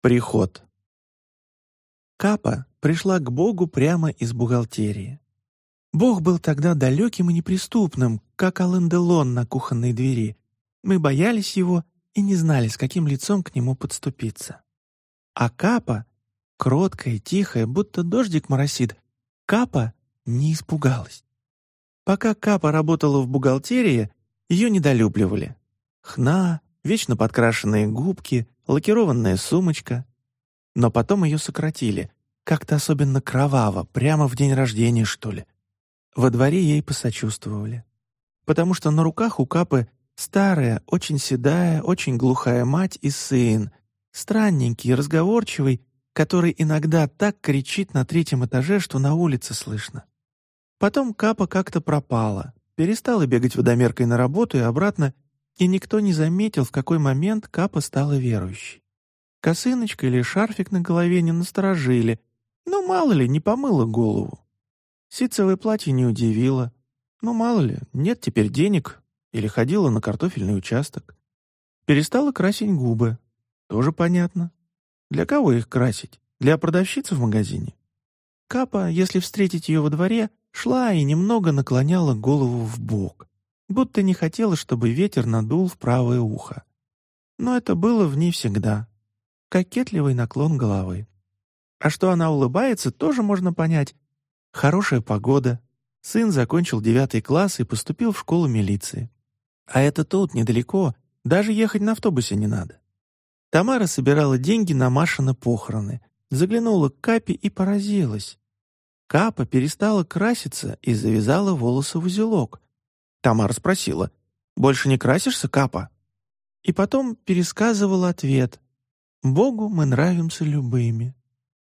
Приход. Капа пришла к Богу прямо из бухгалтерии. Бог был тогда далеким и неприступным, как Ален-Делон на кухонной двери. Мы боялись его и не знали, с каким лицом к нему подступиться. А Капа, кроткая, тихая, будто дождик моросит, Капа не испугалась. Пока Капа работала в бухгалтерии, ее недолюбливали. Хна, вечно подкрашенные губки, лакированная сумочка. Но потом ее сократили, как-то особенно кроваво, прямо в день рождения, что ли. Во дворе ей посочувствовали. Потому что на руках у Капы старая, очень седая, очень глухая мать и сын, странненький, разговорчивый, который иногда так кричит на третьем этаже, что на улице слышно. Потом Капа как-то пропала, перестала бегать водомеркой на работу и обратно и никто не заметил, в какой момент Капа стала верующей. Косыночка или шарфик на голове не насторожили, ну, мало ли, не помыла голову. Ситцевое платье не удивило. Ну, мало ли, нет теперь денег, или ходила на картофельный участок. Перестала красить губы. Тоже понятно. Для кого их красить? Для продавщицы в магазине? Капа, если встретить ее во дворе, шла и немного наклоняла голову в бок будто не хотела, чтобы ветер надул в правое ухо. Но это было в ней всегда. Кокетливый наклон головы. А что она улыбается, тоже можно понять. Хорошая погода. Сын закончил девятый класс и поступил в школу милиции. А это тут, недалеко, даже ехать на автобусе не надо. Тамара собирала деньги на Машины похороны, заглянула к Капе и поразилась. Капа перестала краситься и завязала волосы в узелок, Тамара спросила, «Больше не красишься, Капа?» И потом пересказывала ответ, «Богу мы нравимся любыми».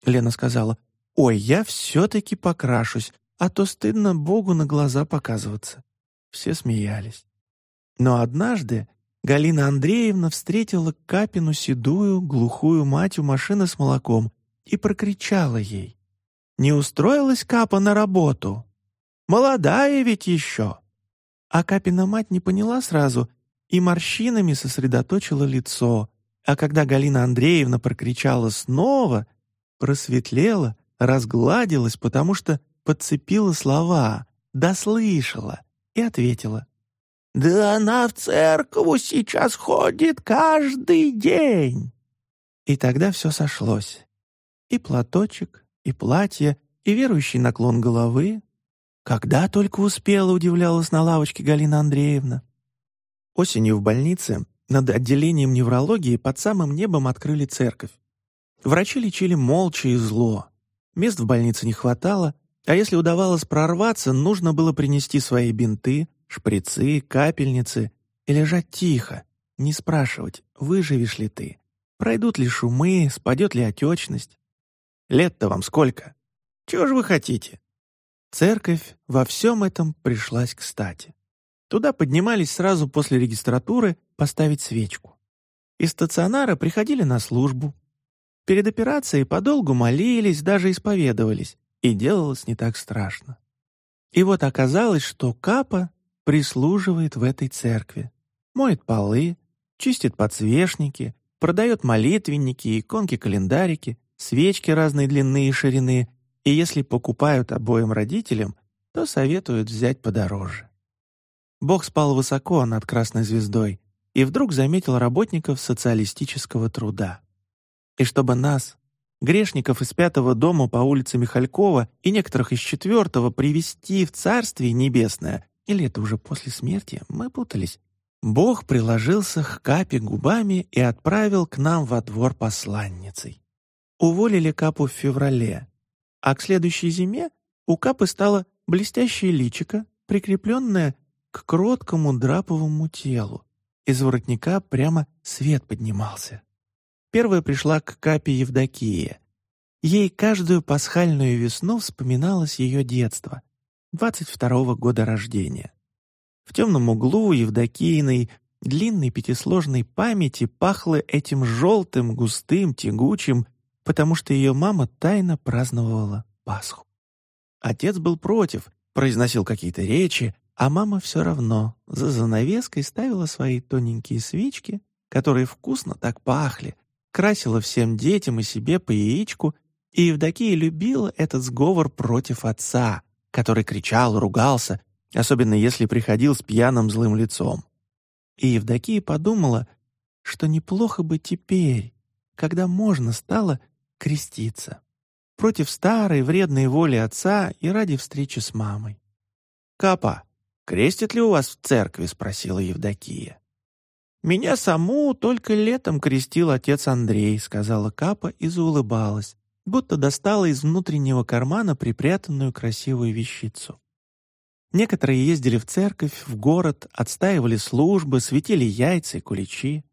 Лена сказала, «Ой, я все-таки покрашусь, а то стыдно Богу на глаза показываться». Все смеялись. Но однажды Галина Андреевна встретила Капину седую, глухую мать у машины с молоком и прокричала ей. «Не устроилась Капа на работу? Молодая ведь еще!» А Капина мать не поняла сразу и морщинами сосредоточила лицо, а когда Галина Андреевна прокричала снова, просветлела, разгладилась, потому что подцепила слова, дослышала и ответила. «Да она в церковь сейчас ходит каждый день!» И тогда все сошлось. И платочек, и платье, и верующий наклон головы, когда только успела, удивлялась на лавочке Галина Андреевна. Осенью в больнице над отделением неврологии под самым небом открыли церковь. Врачи лечили молча и зло. Мест в больнице не хватало, а если удавалось прорваться, нужно было принести свои бинты, шприцы, капельницы и лежать тихо, не спрашивать, выживешь ли ты, пройдут ли шумы, спадет ли отечность. Лет-то вам сколько? Чего же вы хотите? Церковь во всем этом пришлась кстати. Туда поднимались сразу после регистратуры поставить свечку. Из стационара приходили на службу. Перед операцией подолгу молились, даже исповедовались, и делалось не так страшно. И вот оказалось, что Капа прислуживает в этой церкви, моет полы, чистит подсвечники, продает молитвенники, иконки-календарики, свечки разной длины и ширины и если покупают обоим родителям, то советуют взять подороже. Бог спал высоко над Красной Звездой и вдруг заметил работников социалистического труда. И чтобы нас, грешников из пятого дома по улице Михалькова и некоторых из четвертого привести в Царствие Небесное, или это уже после смерти, мы путались, Бог приложился к Капе губами и отправил к нам во двор посланницей. Уволили Капу в феврале, а к следующей зиме у Капы стало блестящее личико, прикрепленное к кроткому драповому телу. Из воротника прямо свет поднимался. Первая пришла к Капе Евдокия. Ей каждую пасхальную весну вспоминалось ее детство, 22-го года рождения. В темном углу Евдокииной длинной пятисложной памяти пахло этим желтым, густым, тягучим, потому что ее мама тайно праздновала Пасху. Отец был против, произносил какие-то речи, а мама все равно за занавеской ставила свои тоненькие свечки, которые вкусно так пахли, красила всем детям и себе по яичку, и Евдокия любила этот сговор против отца, который кричал, ругался, особенно если приходил с пьяным злым лицом. И Евдокия подумала, что неплохо бы теперь, когда можно стало креститься, против старой вредной воли отца и ради встречи с мамой. «Капа, крестит ли у вас в церкви?» — спросила Евдокия. «Меня саму только летом крестил отец Андрей», — сказала Капа и заулыбалась, будто достала из внутреннего кармана припрятанную красивую вещицу. Некоторые ездили в церковь, в город, отстаивали службы, светили яйца и куличи.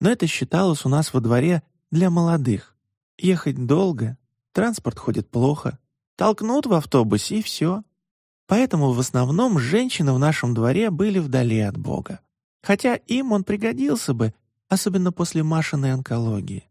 Но это считалось у нас во дворе для молодых. Ехать долго, транспорт ходит плохо, толкнут в автобусе и все. Поэтому в основном женщины в нашем дворе были вдали от Бога. Хотя им он пригодился бы, особенно после Машиной онкологии.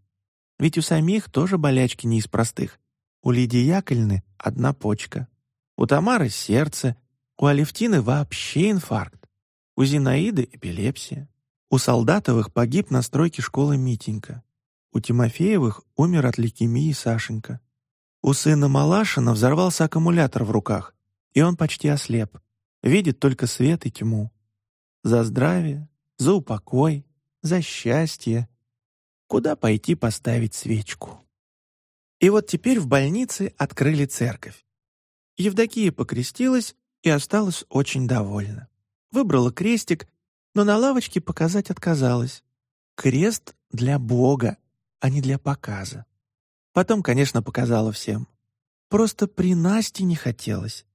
Ведь у самих тоже болячки не из простых. У Лидии Яковлевны одна почка. У Тамары сердце, у Алевтины вообще инфаркт. У Зинаиды эпилепсия. У Солдатовых погиб на стройке школы Митенька. У Тимофеевых умер от лейкемии Сашенька. У сына Малашина взорвался аккумулятор в руках, и он почти ослеп. Видит только свет и тьму. За здравие, за упокой, за счастье. Куда пойти поставить свечку? И вот теперь в больнице открыли церковь. Евдокия покрестилась и осталась очень довольна. Выбрала крестик, но на лавочке показать отказалась. Крест для Бога, а не для показа. Потом, конечно, показала всем. Просто при Насте не хотелось.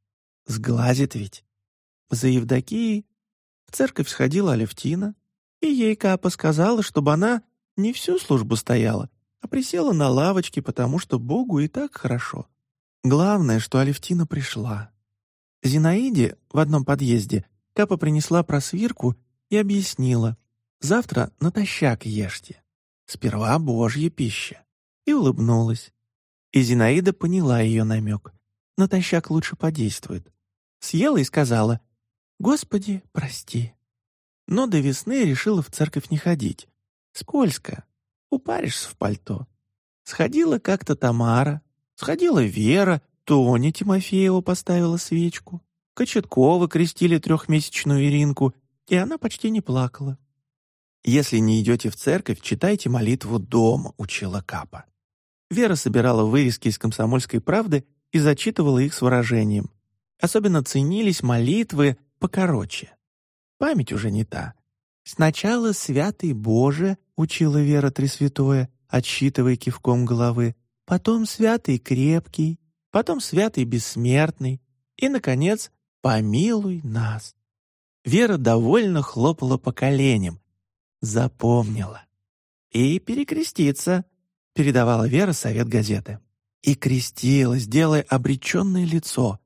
Сглазит ведь. За Евдокией в церковь сходила Алевтина, и ей Капа сказала, чтобы она не всю службу стояла, а присела на лавочке, потому что Богу и так хорошо. Главное, что Алевтина пришла. Зинаиде в одном подъезде Капа принесла просвирку и объяснила. «Завтра натощак ешьте. Сперва Божья пища». И улыбнулась. И Зинаида поняла ее намек. Натощак лучше подействует. Съела и сказала «Господи, прости». Но до весны решила в церковь не ходить. Скользко. Упаришься в пальто. Сходила как-то Тамара, сходила Вера, Тоня Тимофеева поставила свечку. Кочеткова крестили трехмесячную Иринку, и она почти не плакала. «Если не идете в церковь, читайте молитву дома», — учила Капа. Вера собирала вырезки из «Комсомольской правды» и зачитывала их с выражением. Особенно ценились молитвы покороче. Память уже не та. «Сначала святый Боже», — учила Вера Тресвятое, отсчитывая кивком головы, потом святый крепкий, потом святый бессмертный и, наконец, помилуй нас. Вера довольно хлопала по коленям. Запомнила. И перекреститься, передавала Вера совет газеты. И крестилась, делая обреченное лицо.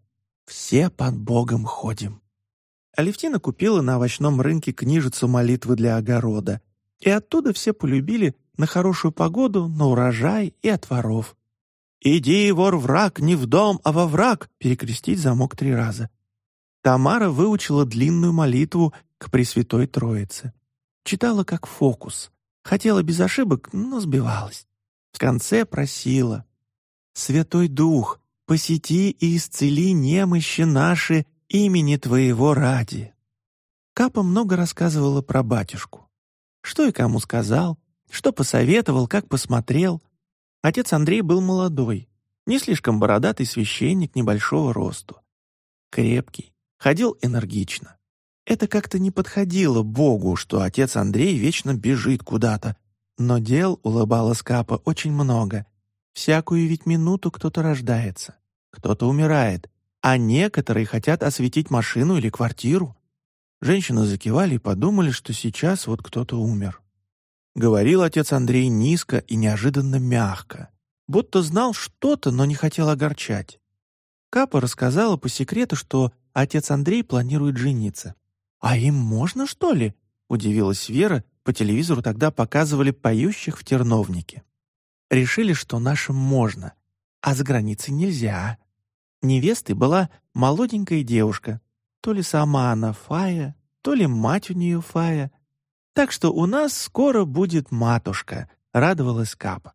Все под Богом ходим. Алевтина купила на овощном рынке книжицу молитвы для огорода, и оттуда все полюбили на хорошую погоду, на урожай и отворов. «Иди, вор враг, не в дом, а во враг!» перекрестить замок три раза. Тамара выучила длинную молитву к Пресвятой Троице. Читала как фокус. Хотела без ошибок, но сбивалась. В конце просила. «Святой Дух, посети и исцели немощи наши имени Твоего ради». Капа много рассказывала про батюшку. Что и кому сказал, что посоветовал, как посмотрел. Отец Андрей был молодой, не слишком бородатый священник небольшого росту. Крепкий, ходил энергично. Это как-то не подходило Богу, что отец Андрей вечно бежит куда-то. Но дел, улыбалась Капа, очень много. Всякую ведь минуту кто-то рождается кто-то умирает, а некоторые хотят осветить машину или квартиру. Женщины закивали и подумали, что сейчас вот кто-то умер. Говорил отец Андрей низко и неожиданно мягко, будто знал что-то, но не хотел огорчать. Капа рассказала по секрету, что отец Андрей планирует жениться. «А им можно, что ли?» — удивилась Вера. По телевизору тогда показывали поющих в терновнике. Решили, что нашим можно, а за границей нельзя. Невестой была молоденькая девушка, то ли сама она Фая, то ли мать у нее Фая. Так что у нас скоро будет матушка, радовалась Капа.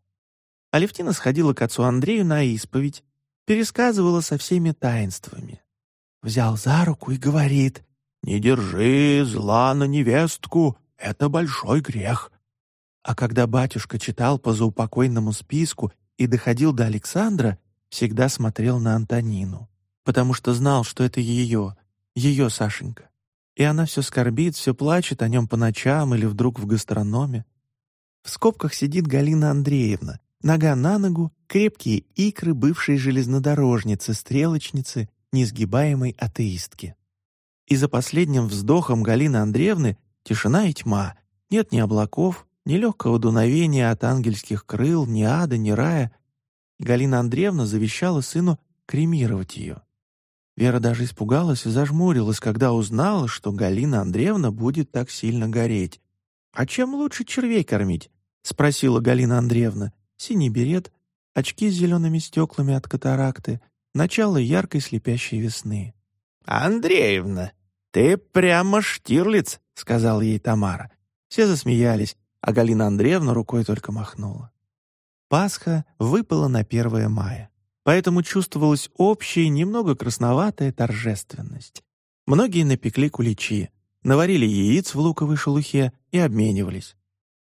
Алевтина сходила к отцу Андрею на исповедь, пересказывала со всеми таинствами. Взял за руку и говорит, «Не держи зла на невестку, это большой грех». А когда батюшка читал по заупокойному списку и доходил до Александра, всегда смотрел на Антонину, потому что знал, что это ее, ее Сашенька. И она все скорбит, все плачет о нем по ночам или вдруг в гастрономе. В скобках сидит Галина Андреевна, нога на ногу, крепкие икры бывшей железнодорожницы, стрелочницы, несгибаемой атеистки. И за последним вздохом Галины Андреевны тишина и тьма, нет ни облаков, ни легкого дуновения от ангельских крыл, ни ада, ни рая. Галина Андреевна завещала сыну кремировать ее. Вера даже испугалась и зажмурилась, когда узнала, что Галина Андреевна будет так сильно гореть. «А чем лучше червей кормить?» — спросила Галина Андреевна. Синий берет, очки с зелеными стеклами от катаракты, начало яркой слепящей весны. «Андреевна, ты прямо Штирлиц!» — сказал ей Тамара. Все засмеялись, а Галина Андреевна рукой только махнула. Пасха выпала на 1 мая, поэтому чувствовалась общая, немного красноватая торжественность. Многие напекли куличи, наварили яиц в луковой шелухе и обменивались.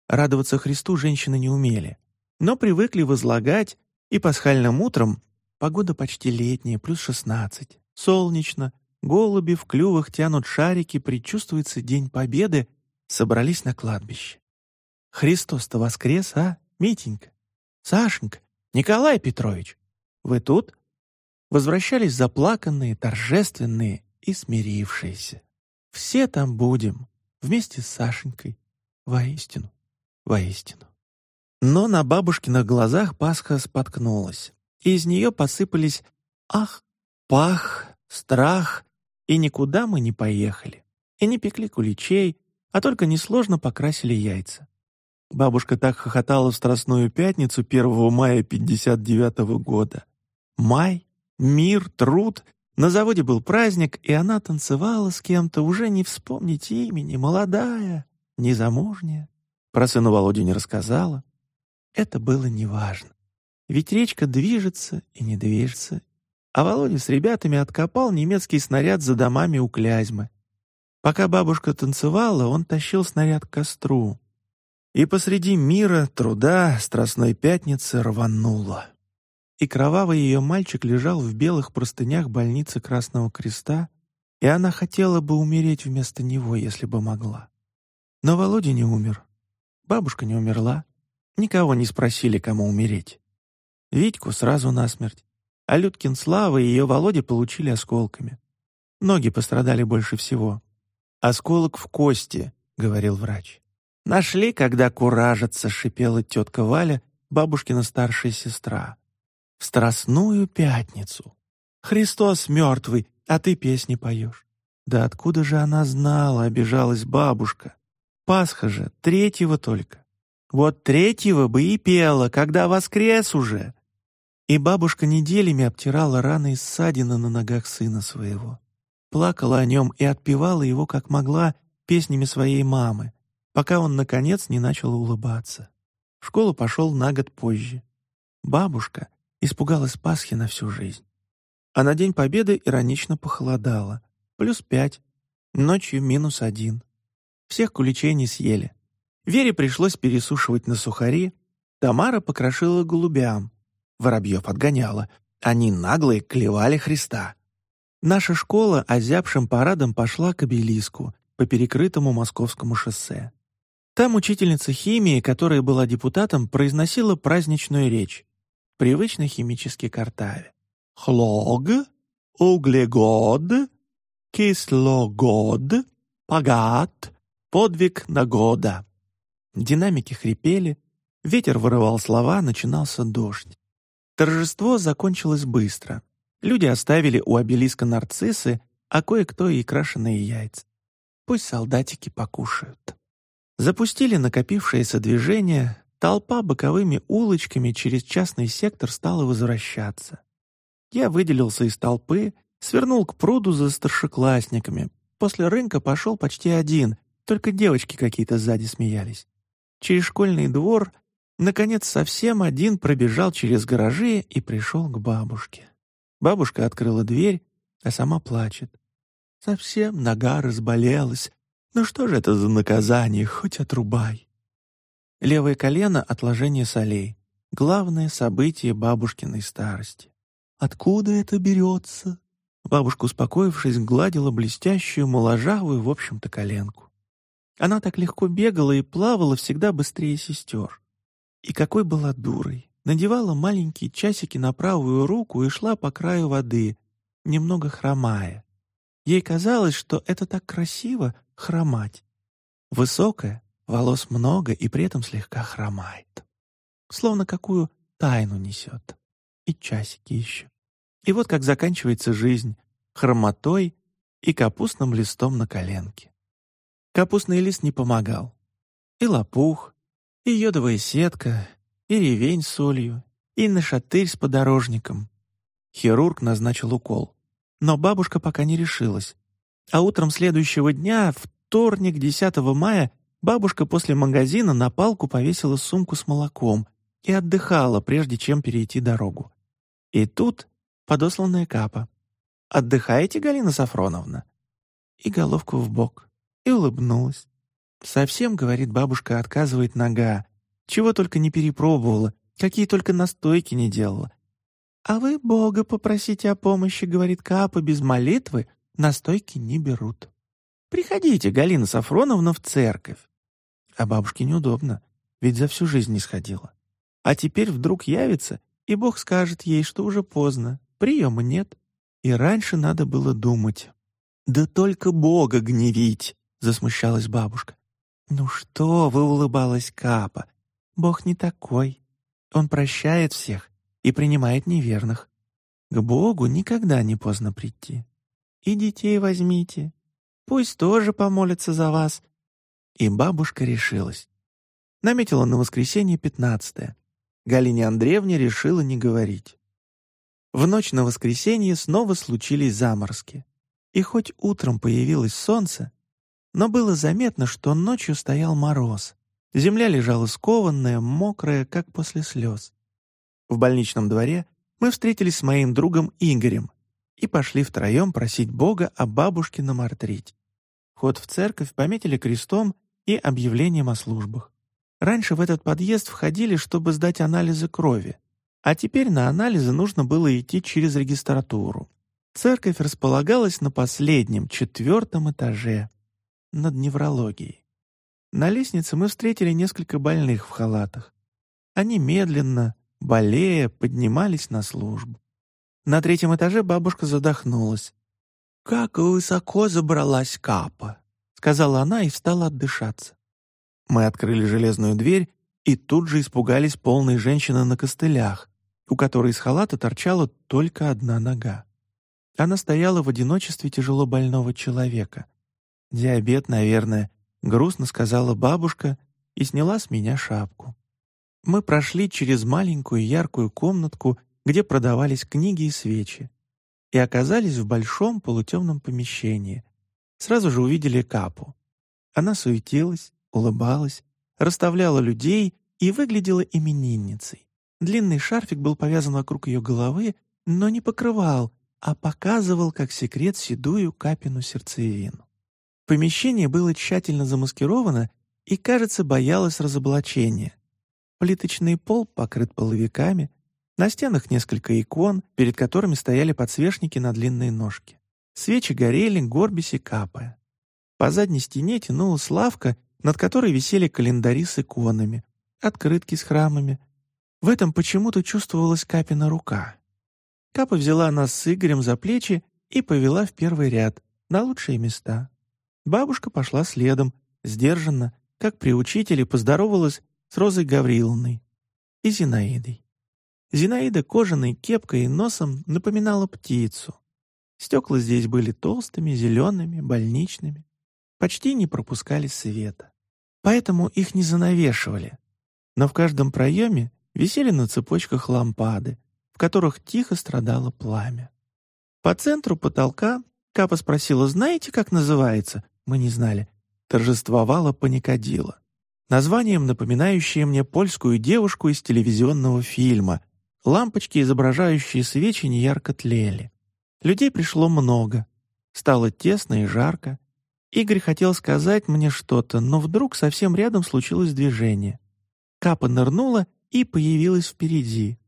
Радоваться Христу женщины не умели, но привыкли возлагать, и пасхальным утром погода почти летняя, плюс шестнадцать, солнечно, голуби в клювах тянут шарики, предчувствуется День Победы, собрались на кладбище. Христос-то воскрес, а, Митенька? Сашенька, Николай Петрович, вы тут?» Возвращались заплаканные, торжественные и смирившиеся. Все там будем, вместе с Сашенькой. Воистину, воистину. Но на бабушкиных глазах Пасха споткнулась, и из нее посыпались «ах», «пах», «страх», и никуда мы не поехали, и не пекли куличей, а только несложно покрасили яйца. Бабушка так хохотала в Страстную Пятницу 1 мая 59 -го года. Май, мир, труд. На заводе был праздник, и она танцевала с кем-то, уже не вспомнить имени, молодая, незамужняя. Про сына Володю не рассказала. Это было неважно. Ведь речка движется и не движется. А Володя с ребятами откопал немецкий снаряд за домами у Клязьмы. Пока бабушка танцевала, он тащил снаряд к костру. И посреди мира, труда, страстной пятницы рвануло. И кровавый ее мальчик лежал в белых простынях больницы Красного Креста, и она хотела бы умереть вместо него, если бы могла. Но Володя не умер. Бабушка не умерла. Никого не спросили, кому умереть. Витьку сразу насмерть. А Людкин Слава и ее Володя получили осколками. Ноги пострадали больше всего. «Осколок в кости», — говорил врач. Нашли, когда куражится, шипела тетка Валя, бабушкина старшая сестра. В страстную пятницу. Христос мертвый, а ты песни поешь. Да откуда же она знала, обижалась бабушка. Пасха же, третьего только. Вот третьего бы и пела, когда воскрес уже. И бабушка неделями обтирала раны и ссадины на ногах сына своего. Плакала о нем и отпевала его, как могла, песнями своей мамы, пока он, наконец, не начал улыбаться. В школу пошел на год позже. Бабушка испугалась Пасхи на всю жизнь. А на День Победы иронично похолодало. Плюс пять. Ночью минус один. Всех куличей не съели. Вере пришлось пересушивать на сухари. Тамара покрошила голубям. Воробьев отгоняла. Они наглые клевали Христа. Наша школа озябшим парадом пошла к обелиску по перекрытому московскому шоссе. Там учительница химии, которая была депутатом, произносила праздничную речь, привычно химический картаве. «Хлог, углегод, кислогод, погат, подвиг на года». Динамики хрипели, ветер вырывал слова, начинался дождь. Торжество закончилось быстро. Люди оставили у обелиска нарциссы, а кое-кто и крашеные яйца. Пусть солдатики покушают. Запустили накопившееся движение, толпа боковыми улочками через частный сектор стала возвращаться. Я выделился из толпы, свернул к пруду за старшеклассниками. После рынка пошел почти один, только девочки какие-то сзади смеялись. Через школьный двор Наконец, совсем один пробежал через гаражи и пришел к бабушке. Бабушка открыла дверь, а сама плачет. Совсем нога разболелась. Ну что же это за наказание, хоть отрубай. Левое колено — отложение солей. Главное событие бабушкиной старости. Откуда это берется? Бабушка, успокоившись, гладила блестящую, моложавую, в общем-то, коленку. Она так легко бегала и плавала всегда быстрее сестер. И какой была дурой. Надевала маленькие часики на правую руку и шла по краю воды, немного хромая. Ей казалось, что это так красиво — хромать. Высокая, волос много и при этом слегка хромает. Словно какую тайну несет. И часики еще. И вот как заканчивается жизнь — хромотой и капустным листом на коленке. Капустный лист не помогал. И лопух, и йодовая сетка, и ревень с солью, и нашатырь с подорожником. Хирург назначил укол. Но бабушка пока не решилась. А утром следующего дня, вторник, 10 мая, бабушка после магазина на палку повесила сумку с молоком и отдыхала, прежде чем перейти дорогу. И тут подосланная капа. «Отдыхаете, Галина Сафроновна?» И головку в бок, и улыбнулась. «Совсем, — говорит бабушка, — отказывает нога. Чего только не перепробовала, какие только настойки не делала. А вы Бога попросите о помощи, — говорит Капа, — без молитвы настойки не берут. Приходите, Галина Сафроновна, в церковь. А бабушке неудобно, ведь за всю жизнь не сходила. А теперь вдруг явится, и Бог скажет ей, что уже поздно, Приема нет. И раньше надо было думать. «Да только Бога гневить!» — засмущалась бабушка. «Ну что вы?» — улыбалась Капа. «Бог не такой. Он прощает всех и принимает неверных. К Богу никогда не поздно прийти. И детей возьмите. Пусть тоже помолятся за вас». И бабушка решилась. Наметила на воскресенье пятнадцатое. Галине Андреевне решила не говорить. В ночь на воскресенье снова случились заморозки. И хоть утром появилось солнце, но было заметно, что ночью стоял мороз. Земля лежала скованная, мокрая, как после слез. В больничном дворе мы встретились с моим другом Игорем и пошли втроем просить Бога о бабушкином артрите. Вход в церковь пометили крестом и объявлением о службах. Раньше в этот подъезд входили, чтобы сдать анализы крови. А теперь на анализы нужно было идти через регистратуру. Церковь располагалась на последнем, четвертом этаже, над неврологией. На лестнице мы встретили несколько больных в халатах. Они медленно, болея, поднимались на службу. На третьем этаже бабушка задохнулась. «Как высоко забралась капа!» — сказала она и встала отдышаться. Мы открыли железную дверь и тут же испугались полной женщины на костылях, у которой из халата торчала только одна нога. Она стояла в одиночестве тяжело больного человека. «Диабет, наверное», — грустно сказала бабушка и сняла с меня шапку. Мы прошли через маленькую яркую комнатку, где продавались книги и свечи, и оказались в большом полутемном помещении. Сразу же увидели Капу. Она суетилась, улыбалась, расставляла людей и выглядела именинницей. Длинный шарфик был повязан вокруг ее головы, но не покрывал, а показывал как секрет седую капину сердцевину. Помещение было тщательно замаскировано и, кажется, боялось разоблачения. Плиточный пол покрыт половиками, на стенах несколько икон, перед которыми стояли подсвечники на длинные ножки. Свечи горели, горбись и капая. По задней стене тянулась лавка, над которой висели календари с иконами, открытки с храмами, в этом почему-то чувствовалась Капина рука. Капа взяла нас с Игорем за плечи и повела в первый ряд, на лучшие места. Бабушка пошла следом, сдержанно, как при учителе поздоровалась с Розой Гавриловной и Зинаидой. Зинаида кожаной кепкой и носом напоминала птицу. Стекла здесь были толстыми, зелеными, больничными. Почти не пропускали света. Поэтому их не занавешивали. Но в каждом проеме висели на цепочках лампады, в которых тихо страдало пламя. По центру потолка Капа спросила, знаете, как называется? Мы не знали. Торжествовала паникодила. названием напоминающее мне польскую девушку из телевизионного фильма. Лампочки, изображающие свечи, неярко тлели. Людей пришло много. Стало тесно и жарко. Игорь хотел сказать мне что-то, но вдруг совсем рядом случилось движение. Капа нырнула и появилась впереди.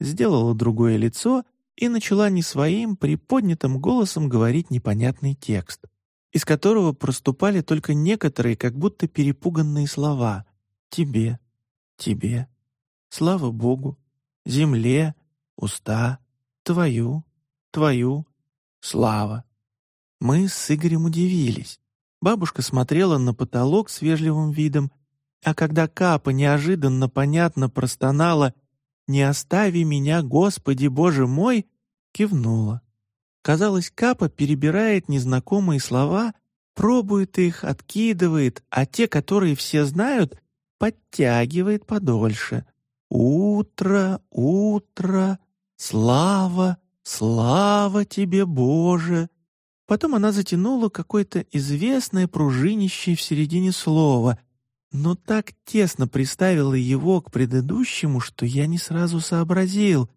Сделала другое лицо и начала не своим приподнятым голосом говорить непонятный текст, из которого проступали только некоторые как будто перепуганные слова «тебе», «тебе», «слава Богу», «земле», «уста», «твою», «твою», «слава». Мы с Игорем удивились. Бабушка смотрела на потолок с вежливым видом, а когда Капа неожиданно понятно простонала «Не остави меня, Господи Боже мой!» кивнула. Казалось, Капа перебирает незнакомые слова, пробует их, откидывает, а те, которые все знают, подтягивает подольше. «Утро, утро, слава, слава тебе, Боже!» Потом она затянула какое-то известное пружинище в середине слова, но так тесно приставила его к предыдущему, что я не сразу сообразил.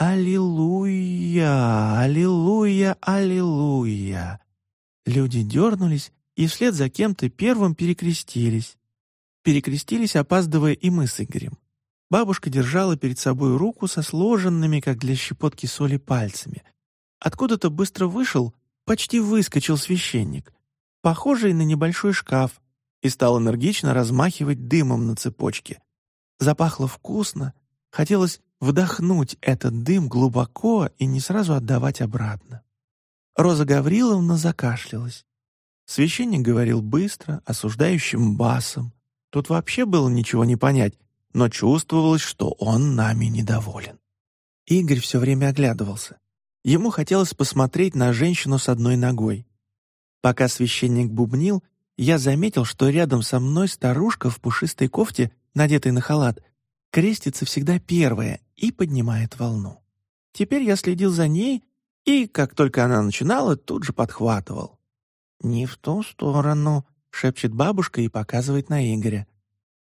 «Аллилуйя! Аллилуйя! Аллилуйя!» Люди дернулись и вслед за кем-то первым перекрестились. Перекрестились, опаздывая и мы с Игорем. Бабушка держала перед собой руку со сложенными, как для щепотки соли, пальцами. Откуда-то быстро вышел почти выскочил священник, похожий на небольшой шкаф, и стал энергично размахивать дымом на цепочке. Запахло вкусно, хотелось вдохнуть этот дым глубоко и не сразу отдавать обратно. Роза Гавриловна закашлялась. Священник говорил быстро, осуждающим басом. Тут вообще было ничего не понять, но чувствовалось, что он нами недоволен. Игорь все время оглядывался. Ему хотелось посмотреть на женщину с одной ногой. Пока священник бубнил, я заметил, что рядом со мной старушка в пушистой кофте, надетой на халат, крестится всегда первая и поднимает волну. Теперь я следил за ней и, как только она начинала, тут же подхватывал. «Не в ту сторону», — шепчет бабушка и показывает на Игоря.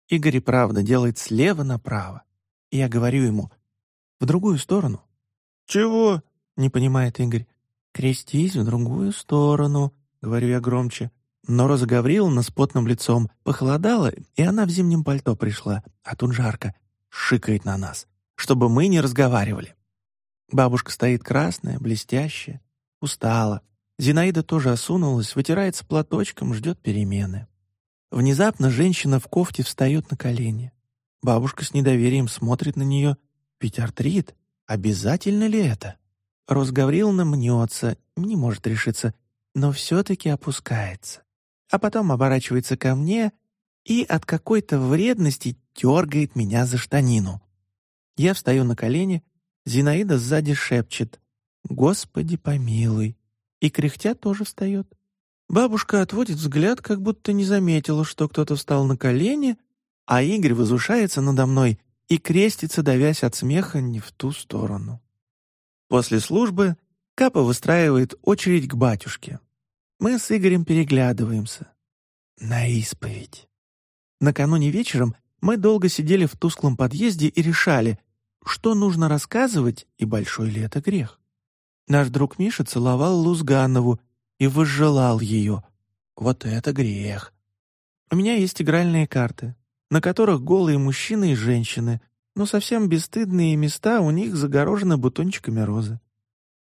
Игорь и правда делает слева направо. Я говорю ему «в другую сторону». «Чего?» не понимает Игорь. «Крестись в другую сторону», — говорю я громче. Но Роза Гавриловна с потным лицом похолодала, и она в зимнем пальто пришла, а тут жарко, шикает на нас, чтобы мы не разговаривали. Бабушка стоит красная, блестящая, устала. Зинаида тоже осунулась, вытирается платочком, ждет перемены. Внезапно женщина в кофте встает на колени. Бабушка с недоверием смотрит на нее. Ведь артрит, обязательно ли это? Рос Гавриловна мнется, не может решиться, но все-таки опускается. А потом оборачивается ко мне и от какой-то вредности дергает меня за штанину. Я встаю на колени, Зинаида сзади шепчет «Господи помилуй!» и кряхтя тоже встает. Бабушка отводит взгляд, как будто не заметила, что кто-то встал на колени, а Игорь возвышается надо мной и крестится, давясь от смеха не в ту сторону. После службы Капа выстраивает очередь к батюшке. Мы с Игорем переглядываемся. На исповедь. Накануне вечером мы долго сидели в тусклом подъезде и решали, что нужно рассказывать и большой ли это грех. Наш друг Миша целовал Лузганову и возжелал ее. Вот это грех. У меня есть игральные карты, на которых голые мужчины и женщины, но совсем бесстыдные места у них загорожены бутончиками розы.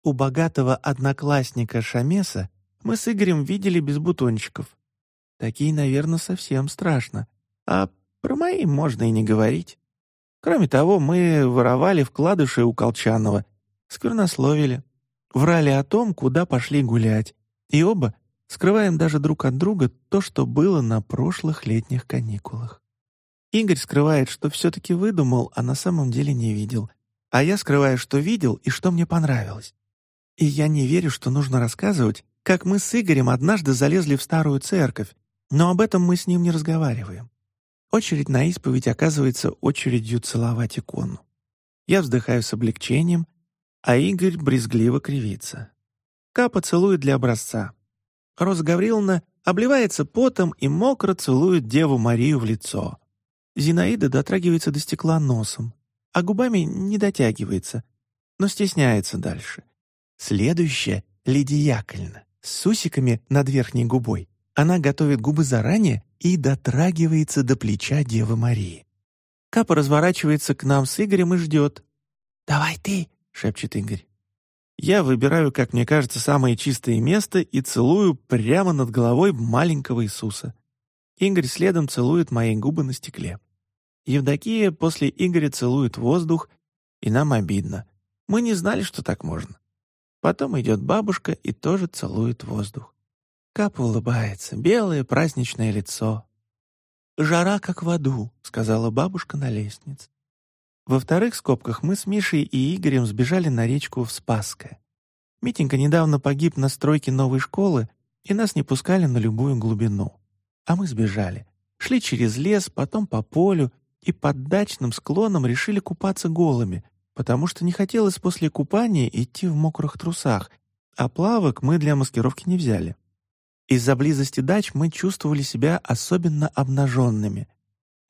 У богатого одноклассника Шамеса мы с Игорем видели без бутончиков. Такие, наверное, совсем страшно. А про мои можно и не говорить. Кроме того, мы воровали вкладыши у Колчанова, сквернословили, врали о том, куда пошли гулять, и оба скрываем даже друг от друга то, что было на прошлых летних каникулах. Игорь скрывает, что все-таки выдумал, а на самом деле не видел. А я скрываю, что видел и что мне понравилось. И я не верю, что нужно рассказывать, как мы с Игорем однажды залезли в старую церковь, но об этом мы с ним не разговариваем. Очередь на исповедь оказывается очередью целовать икону. Я вздыхаю с облегчением, а Игорь брезгливо кривится. Капа целует для образца. Роза Гавриловна обливается потом и мокро целует Деву Марию в лицо — Зинаида дотрагивается до стекла носом, а губами не дотягивается, но стесняется дальше. Следующая — Лидия Яковлевна с усиками над верхней губой. Она готовит губы заранее и дотрагивается до плеча Девы Марии. Капа разворачивается к нам с Игорем и ждет. «Давай ты!» — шепчет Игорь. Я выбираю, как мне кажется, самое чистое место и целую прямо над головой маленького Иисуса. Игорь следом целует мои губы на стекле. Евдокия после Игоря целует воздух, и нам обидно. Мы не знали, что так можно. Потом идет бабушка и тоже целует воздух. Капа улыбается, белое праздничное лицо. «Жара, как в аду», — сказала бабушка на лестнице. Во вторых скобках мы с Мишей и Игорем сбежали на речку в Спасское. Митенька недавно погиб на стройке новой школы, и нас не пускали на любую глубину. А мы сбежали. Шли через лес, потом по полю, и под дачным склоном решили купаться голыми, потому что не хотелось после купания идти в мокрых трусах, а плавок мы для маскировки не взяли. Из-за близости дач мы чувствовали себя особенно обнаженными.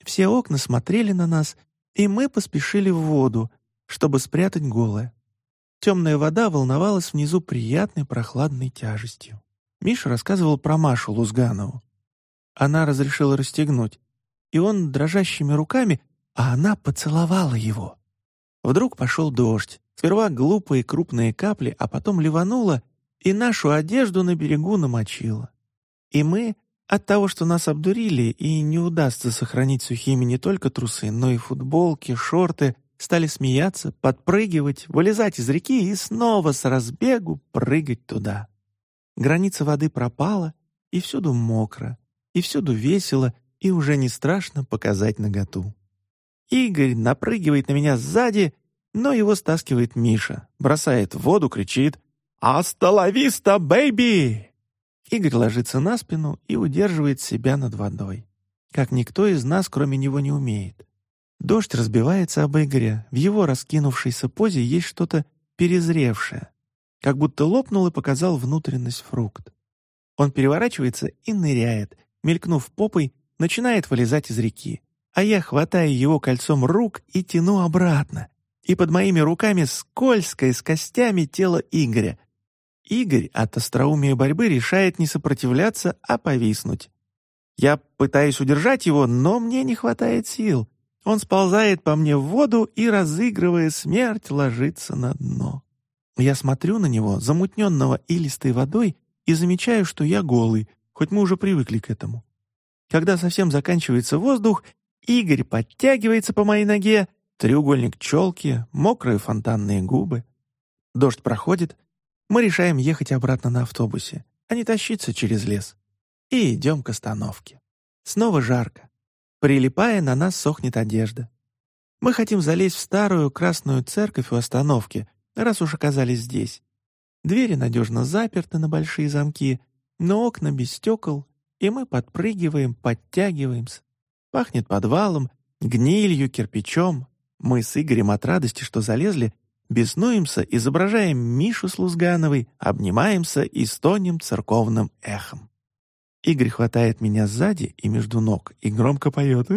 Все окна смотрели на нас, и мы поспешили в воду, чтобы спрятать голое. Темная вода волновалась внизу приятной прохладной тяжестью. Миша рассказывал про Машу Лузганову. Она разрешила расстегнуть, и он дрожащими руками, а она поцеловала его. Вдруг пошел дождь, сперва глупые крупные капли, а потом ливануло, и нашу одежду на берегу намочило. И мы, от того, что нас обдурили и не удастся сохранить сухими не только трусы, но и футболки, шорты, стали смеяться, подпрыгивать, вылезать из реки и снова с разбегу прыгать туда. Граница воды пропала, и всюду мокро, и всюду весело, и уже не страшно показать наготу. Игорь напрыгивает на меня сзади, но его стаскивает Миша, бросает в воду, кричит «Асталависта, бэйби!» Игорь ложится на спину и удерживает себя над водой. Как никто из нас, кроме него, не умеет. Дождь разбивается об Игоря, в его раскинувшейся позе есть что-то перезревшее, как будто лопнул и показал внутренность фрукт. Он переворачивается и ныряет, мелькнув попой, начинает вылезать из реки, а я хватаю его кольцом рук и тяну обратно, и под моими руками скользкое с костями тело Игоря, Игорь от остроумия борьбы решает не сопротивляться, а повиснуть. Я пытаюсь удержать его, но мне не хватает сил. Он сползает по мне в воду и, разыгрывая смерть, ложится на дно. Я смотрю на него, замутненного илистой водой, и замечаю, что я голый, хоть мы уже привыкли к этому. Когда совсем заканчивается воздух, Игорь подтягивается по моей ноге, треугольник челки, мокрые фонтанные губы. Дождь проходит, мы решаем ехать обратно на автобусе, а не тащиться через лес. И идем к остановке. Снова жарко. Прилипая, на нас сохнет одежда. Мы хотим залезть в старую красную церковь у остановки, раз уж оказались здесь. Двери надежно заперты на большие замки, но окна без стекол, и мы подпрыгиваем, подтягиваемся. Пахнет подвалом, гнилью, кирпичом. Мы с Игорем от радости, что залезли, Беснуемся, изображаем Мишу с Лузгановой, обнимаемся и стонем церковным эхом. Игорь хватает меня сзади и между ног и громко поет «Аве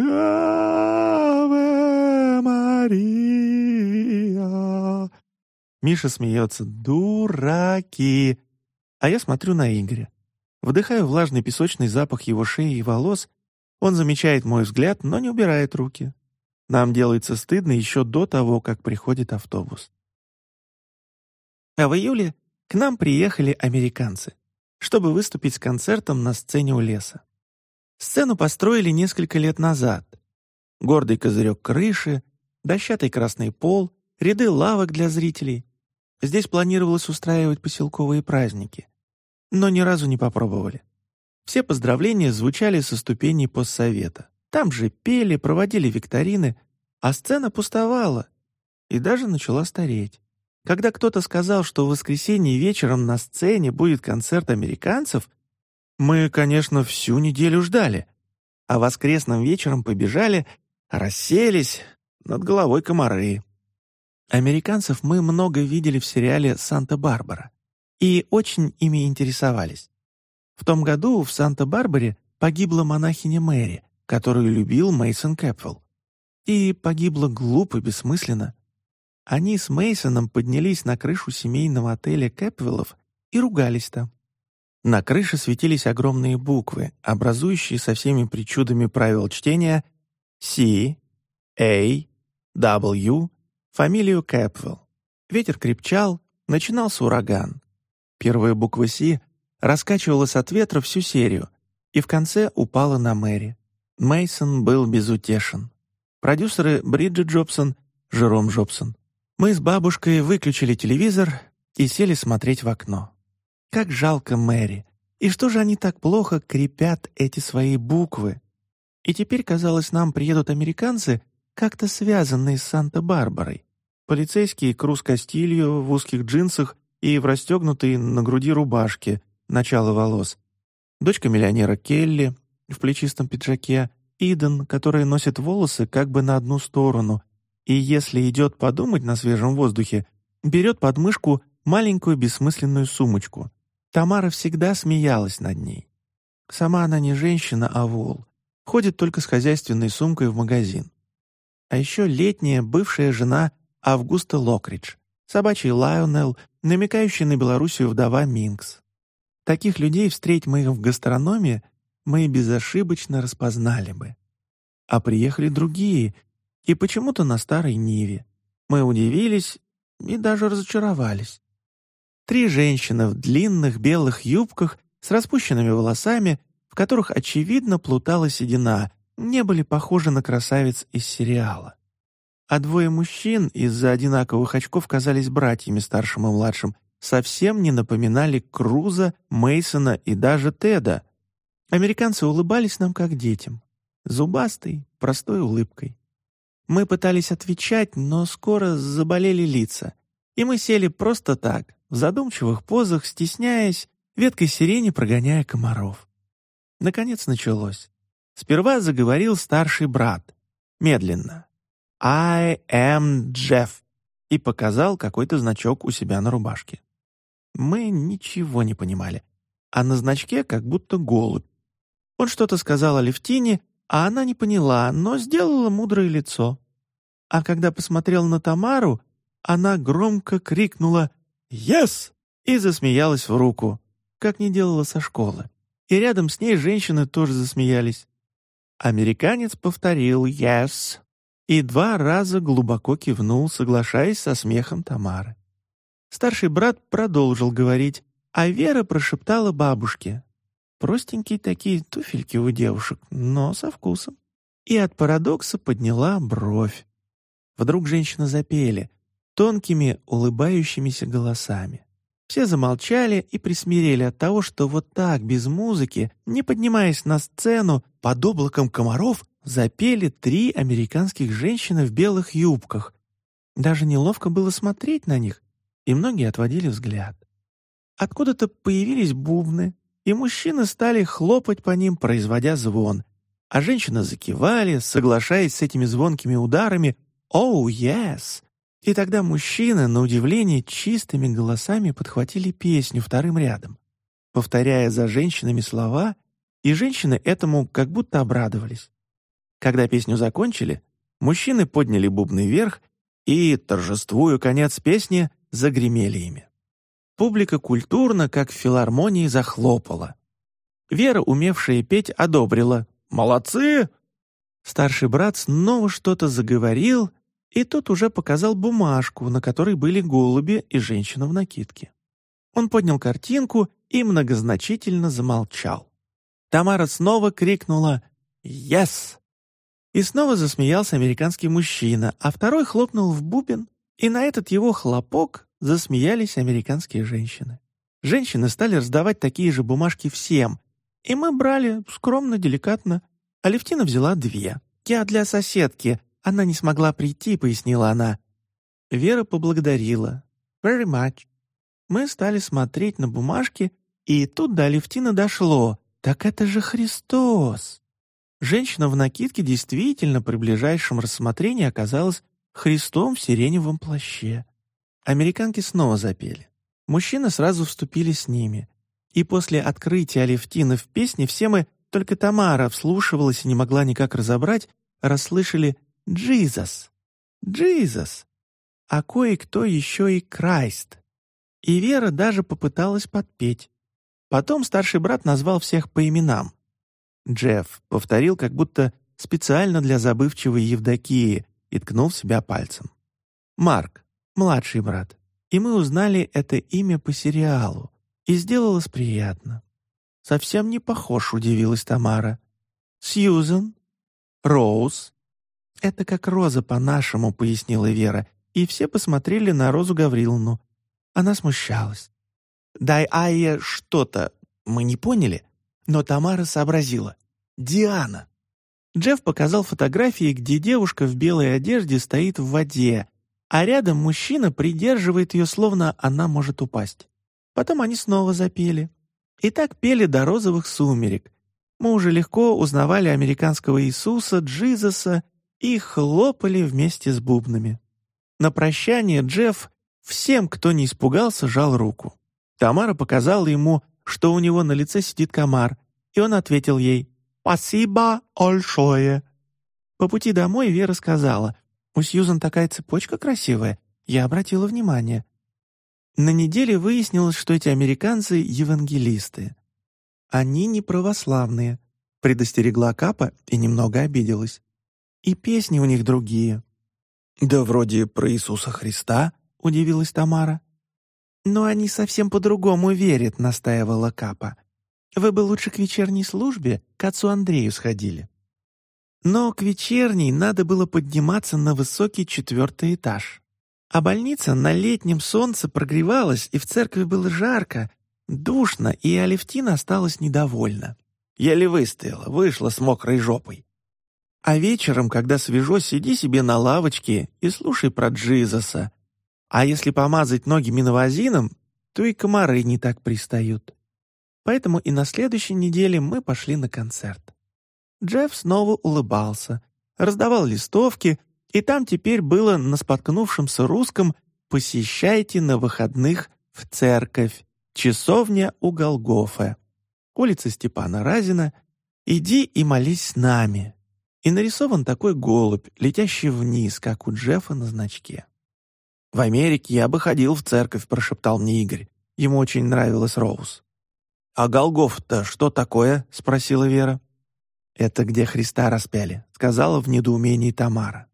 Мария». Миша смеется «Дураки!» А я смотрю на Игоря. Вдыхаю влажный песочный запах его шеи и волос. Он замечает мой взгляд, но не убирает руки. Нам делается стыдно еще до того, как приходит автобус. А в июле к нам приехали американцы, чтобы выступить с концертом на сцене у леса. Сцену построили несколько лет назад. Гордый козырек крыши, дощатый красный пол, ряды лавок для зрителей. Здесь планировалось устраивать поселковые праздники. Но ни разу не попробовали. Все поздравления звучали со ступеней постсовета. Там же пели, проводили викторины, а сцена пустовала и даже начала стареть. Когда кто-то сказал, что в воскресенье вечером на сцене будет концерт американцев, мы, конечно, всю неделю ждали, а воскресным вечером побежали, расселись, над головой комары. Американцев мы много видели в сериале «Санта-Барбара» и очень ими интересовались. В том году в Санта-Барбаре погибла монахиня Мэри, которую любил Мейсон Кэпвелл. И погибла глупо, бессмысленно. Они с Мейсоном поднялись на крышу семейного отеля Кэпвеллов и ругались там. На крыше светились огромные буквы, образующие со всеми причудами правил чтения C, A, W, фамилию Кэпвелл. Ветер крепчал, начинался ураган. Первая буква «Си» раскачивалась от ветра всю серию и в конце упала на Мэри. Мейсон был безутешен. Продюсеры Бриджит Джобсон, Жером Джобсон. Мы с бабушкой выключили телевизор и сели смотреть в окно. Как жалко Мэри. И что же они так плохо крепят эти свои буквы? И теперь, казалось, нам приедут американцы, как-то связанные с Санта-Барбарой. Полицейские Круз Кастилью в узких джинсах и в расстегнутой на груди рубашке, начало волос. Дочка миллионера Келли в плечистом пиджаке, Иден, которая носит волосы как бы на одну сторону, и если идет подумать на свежем воздухе, берет под мышку маленькую бессмысленную сумочку. Тамара всегда смеялась над ней. Сама она не женщина, а вол. Ходит только с хозяйственной сумкой в магазин. А еще летняя бывшая жена Августа Локридж, собачий Лайонел, намекающий на Белоруссию вдова Минкс. Таких людей, встреть мы в гастрономе, мы безошибочно распознали бы. А приехали другие, и почему-то на старой Ниве. Мы удивились и даже разочаровались. Три женщины в длинных белых юбках с распущенными волосами, в которых, очевидно, плутала седина, не были похожи на красавиц из сериала. А двое мужчин из-за одинаковых очков казались братьями старшим и младшим, совсем не напоминали Круза, Мейсона и даже Теда. Американцы улыбались нам как детям, зубастой, простой улыбкой. Мы пытались отвечать, но скоро заболели лица, и мы сели просто так, в задумчивых позах, стесняясь, веткой сирени прогоняя комаров. Наконец началось. Сперва заговорил старший брат, медленно. «I am Jeff» и показал какой-то значок у себя на рубашке. Мы ничего не понимали, а на значке как будто голубь. Он что-то сказал о Левтине, а она не поняла, но сделала мудрое лицо. А когда посмотрел на Тамару, она громко крикнула «Yes!» и засмеялась в руку, как не делала со школы. И рядом с ней женщины тоже засмеялись. Американец повторил «Yes!» и два раза глубоко кивнул, соглашаясь со смехом Тамары. Старший брат продолжил говорить, а Вера прошептала бабушке. Простенькие такие туфельки у девушек, но со вкусом. И от парадокса подняла бровь. Вдруг женщины запели тонкими, улыбающимися голосами. Все замолчали и присмирели от того, что вот так, без музыки, не поднимаясь на сцену, под облаком комаров запели три американских женщины в белых юбках. Даже неловко было смотреть на них, и многие отводили взгляд. Откуда-то появились бубны, и мужчины стали хлопать по ним, производя звон, а женщины закивали, соглашаясь с этими звонкими ударами «Оу, oh, yes!» И тогда мужчины, на удивление, чистыми голосами подхватили песню вторым рядом, повторяя за женщинами слова, и женщины этому как будто обрадовались. Когда песню закончили, мужчины подняли бубны вверх и, торжествуя конец песни, загремели ими. Публика культурно, как в филармонии, захлопала. Вера, умевшая петь, одобрила. «Молодцы!» Старший брат снова что-то заговорил, и тот уже показал бумажку, на которой были голуби и женщина в накидке. Он поднял картинку и многозначительно замолчал. Тамара снова крикнула «Yes!» И снова засмеялся американский мужчина, а второй хлопнул в бубен, и на этот его хлопок засмеялись американские женщины. Женщины стали раздавать такие же бумажки всем, и мы брали скромно, деликатно. Алевтина взяла две. «Я для соседки», она не смогла прийти, пояснила она. Вера поблагодарила. Very much. Мы стали смотреть на бумажки, и тут до Алевтины дошло. Так это же Христос! Женщина в накидке действительно при ближайшем рассмотрении оказалась Христом в сиреневом плаще. Американки снова запели. Мужчины сразу вступили с ними. И после открытия Алевтины в песне все мы только Тамара вслушивалась и не могла никак разобрать, расслышали «Джизас», «Джизас», а кое-кто еще и «Крайст». И Вера даже попыталась подпеть. Потом старший брат назвал всех по именам. Джефф повторил, как будто специально для забывчивой Евдокии, и ткнул себя пальцем. Марк, младший брат. И мы узнали это имя по сериалу, и сделалось приятно. Совсем не похож, удивилась Тамара. Сьюзен? Роуз? Это как Роза по-нашему, пояснила Вера, и все посмотрели на Розу Гавриловну. Она смущалась. «Дай Айе что-то, мы не поняли?» Но Тамара сообразила. «Диана!» Джефф показал фотографии, где девушка в белой одежде стоит в воде, а рядом мужчина придерживает ее, словно она может упасть. Потом они снова запели. И так пели до розовых сумерек. Мы уже легко узнавали американского Иисуса, Джизуса и хлопали вместе с бубнами. На прощание Джефф всем, кто не испугался, жал руку. Тамара показала ему, что у него на лице сидит комар, и он ответил ей «Спасибо большое». По пути домой Вера сказала «У Сьюзан такая цепочка красивая, я обратила внимание». На неделе выяснилось, что эти американцы — евангелисты. «Они не православные», — предостерегла Капа и немного обиделась. «И песни у них другие». «Да вроде про Иисуса Христа», — удивилась Тамара. «Но они совсем по-другому верят», — настаивала Капа. «Вы бы лучше к вечерней службе к отцу Андрею сходили». Но к вечерней надо было подниматься на высокий четвертый этаж. А больница на летнем солнце прогревалась, и в церкви было жарко, душно, и Алевтина осталась недовольна. Еле выстояла, вышла с мокрой жопой. А вечером, когда свежо, сиди себе на лавочке и слушай про Джизоса. А если помазать ноги миновазином, то и комары не так пристают. Поэтому и на следующей неделе мы пошли на концерт. Джефф снова улыбался, раздавал листовки, и там теперь было на споткнувшемся русском «Посещайте на выходных в церковь, часовня у Голгофа, улица Степана Разина, иди и молись с нами». И нарисован такой голубь, летящий вниз, как у Джеффа на значке. «В Америке я бы ходил в церковь», — прошептал мне Игорь. Ему очень нравилась Роуз. «А Голгоф-то что такое?» — спросила Вера. «Это где Христа распяли», — сказала в недоумении Тамара.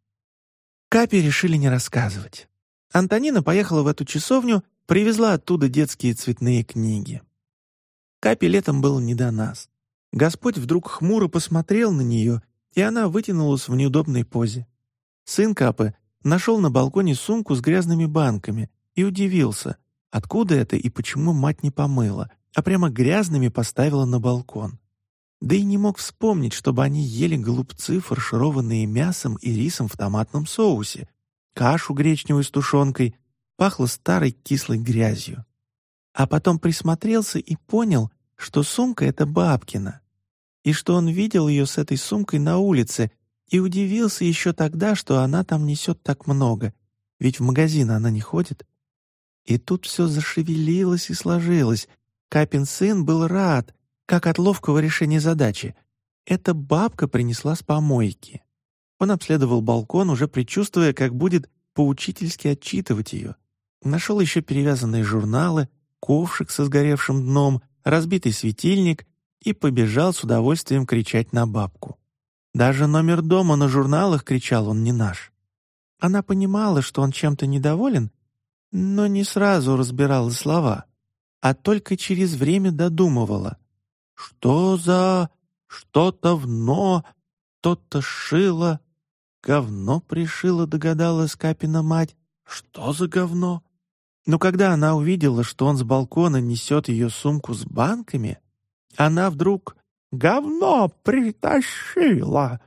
Капе решили не рассказывать. Антонина поехала в эту часовню, привезла оттуда детские цветные книги. Капе летом было не до нас. Господь вдруг хмуро посмотрел на нее, и она вытянулась в неудобной позе. Сын Капы нашел на балконе сумку с грязными банками и удивился, откуда это и почему мать не помыла, а прямо грязными поставила на балкон да и не мог вспомнить, чтобы они ели голубцы, фаршированные мясом и рисом в томатном соусе, кашу гречневой с тушенкой, пахло старой кислой грязью. А потом присмотрелся и понял, что сумка — это бабкина, и что он видел ее с этой сумкой на улице, и удивился еще тогда, что она там несет так много, ведь в магазин она не ходит. И тут все зашевелилось и сложилось. Капин сын был рад, как от ловкого решения задачи. Эта бабка принесла с помойки. Он обследовал балкон, уже предчувствуя, как будет поучительски отчитывать ее. Нашел еще перевязанные журналы, ковшик со сгоревшим дном, разбитый светильник и побежал с удовольствием кричать на бабку. Даже номер дома на журналах кричал он не наш. Она понимала, что он чем-то недоволен, но не сразу разбирала слова, а только через время додумывала. Что за... что-то вно, то-то шило. Говно пришило, догадалась Капина мать. Что за говно? Но когда она увидела, что он с балкона несет ее сумку с банками, она вдруг «говно притащила!»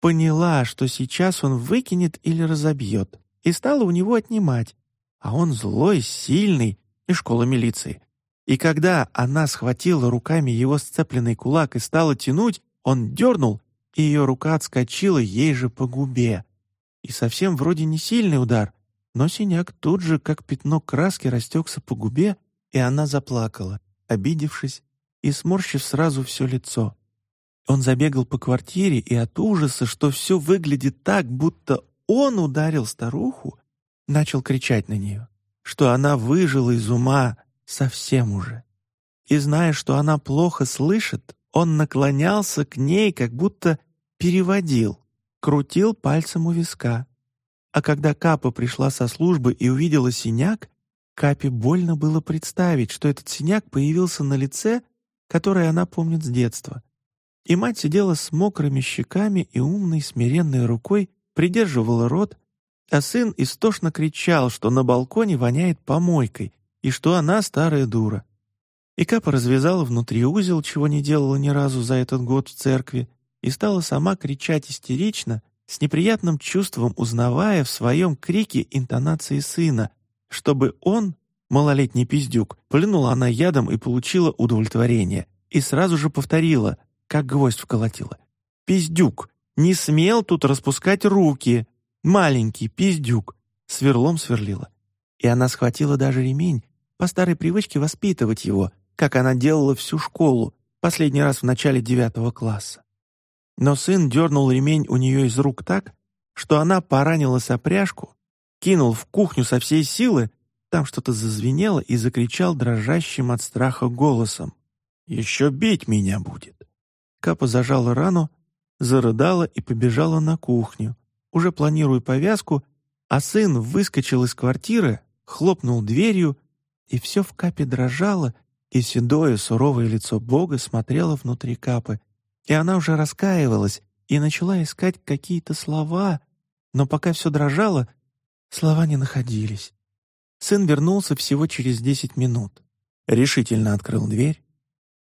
Поняла, что сейчас он выкинет или разобьет, и стала у него отнимать. А он злой, сильный, и школа милиции. И когда она схватила руками его сцепленный кулак и стала тянуть, он дернул, и ее рука отскочила ей же по губе. И совсем вроде не сильный удар, но синяк тут же, как пятно краски, растекся по губе, и она заплакала, обидевшись и сморщив сразу все лицо. Он забегал по квартире и от ужаса, что все выглядит так, будто он ударил старуху, начал кричать на нее, что она выжила из ума совсем уже. И зная, что она плохо слышит, он наклонялся к ней, как будто переводил, крутил пальцем у виска. А когда Капа пришла со службы и увидела синяк, Капе больно было представить, что этот синяк появился на лице, которое она помнит с детства. И мать сидела с мокрыми щеками и умной, смиренной рукой придерживала рот, а сын истошно кричал, что на балконе воняет помойкой и что она старая дура. И Капа развязала внутри узел, чего не делала ни разу за этот год в церкви, и стала сама кричать истерично, с неприятным чувством узнавая в своем крике интонации сына, чтобы он, малолетний пиздюк, плюнула она ядом и получила удовлетворение, и сразу же повторила, как гвоздь вколотила. «Пиздюк! Не смел тут распускать руки! Маленький пиздюк!» Сверлом сверлила. И она схватила даже ремень, по старой привычке воспитывать его, как она делала всю школу, последний раз в начале девятого класса. Но сын дернул ремень у нее из рук так, что она поранила сопряжку, кинул в кухню со всей силы, там что-то зазвенело и закричал дрожащим от страха голосом. «Еще бить меня будет!» Капа зажала рану, зарыдала и побежала на кухню, уже планируя повязку, а сын выскочил из квартиры, хлопнул дверью, и все в Капе дрожало, и седое суровое лицо Бога смотрело внутри Капы, и она уже раскаивалась и начала искать какие-то слова, но пока все дрожало, слова не находились. Сын вернулся всего через десять минут. Решительно открыл дверь.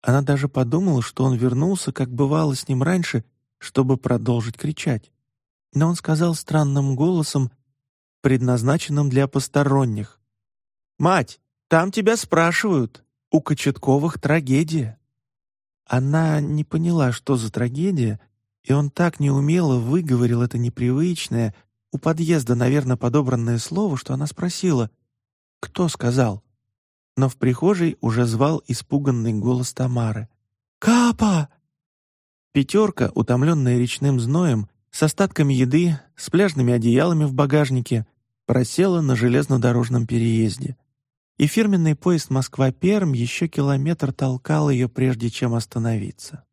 Она даже подумала, что он вернулся, как бывало с ним раньше, чтобы продолжить кричать. Но он сказал странным голосом, предназначенным для посторонних. «Мать, там тебя спрашивают. У Кочетковых трагедия». Она не поняла, что за трагедия, и он так неумело выговорил это непривычное, у подъезда, наверное, подобранное слово, что она спросила «Кто сказал?». Но в прихожей уже звал испуганный голос Тамары. «Капа!» Пятерка, утомленная речным зноем, с остатками еды, с пляжными одеялами в багажнике, просела на железнодорожном переезде и фирменный поезд Москва-Перм еще километр толкал ее, прежде чем остановиться.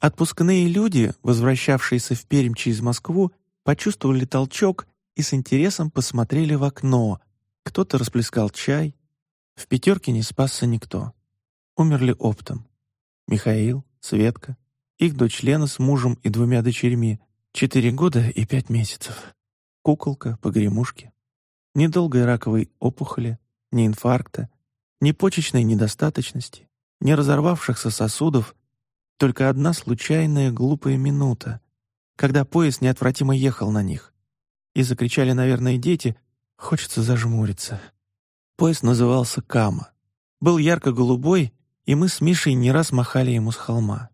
Отпускные люди, возвращавшиеся в Пермь через Москву, почувствовали толчок и с интересом посмотрели в окно. Кто-то расплескал чай. В пятерке не спасся никто. Умерли оптом. Михаил, Светка, их дочь Лена с мужем и двумя дочерьми, четыре года и пять месяцев. Куколка, погремушки. Недолгой раковой опухоли, ни инфаркта, ни почечной недостаточности, ни разорвавшихся сосудов, только одна случайная глупая минута, когда поезд неотвратимо ехал на них. И закричали, наверное, дети, хочется зажмуриться. Поезд назывался «Кама». Был ярко-голубой, и мы с Мишей не раз махали ему с холма.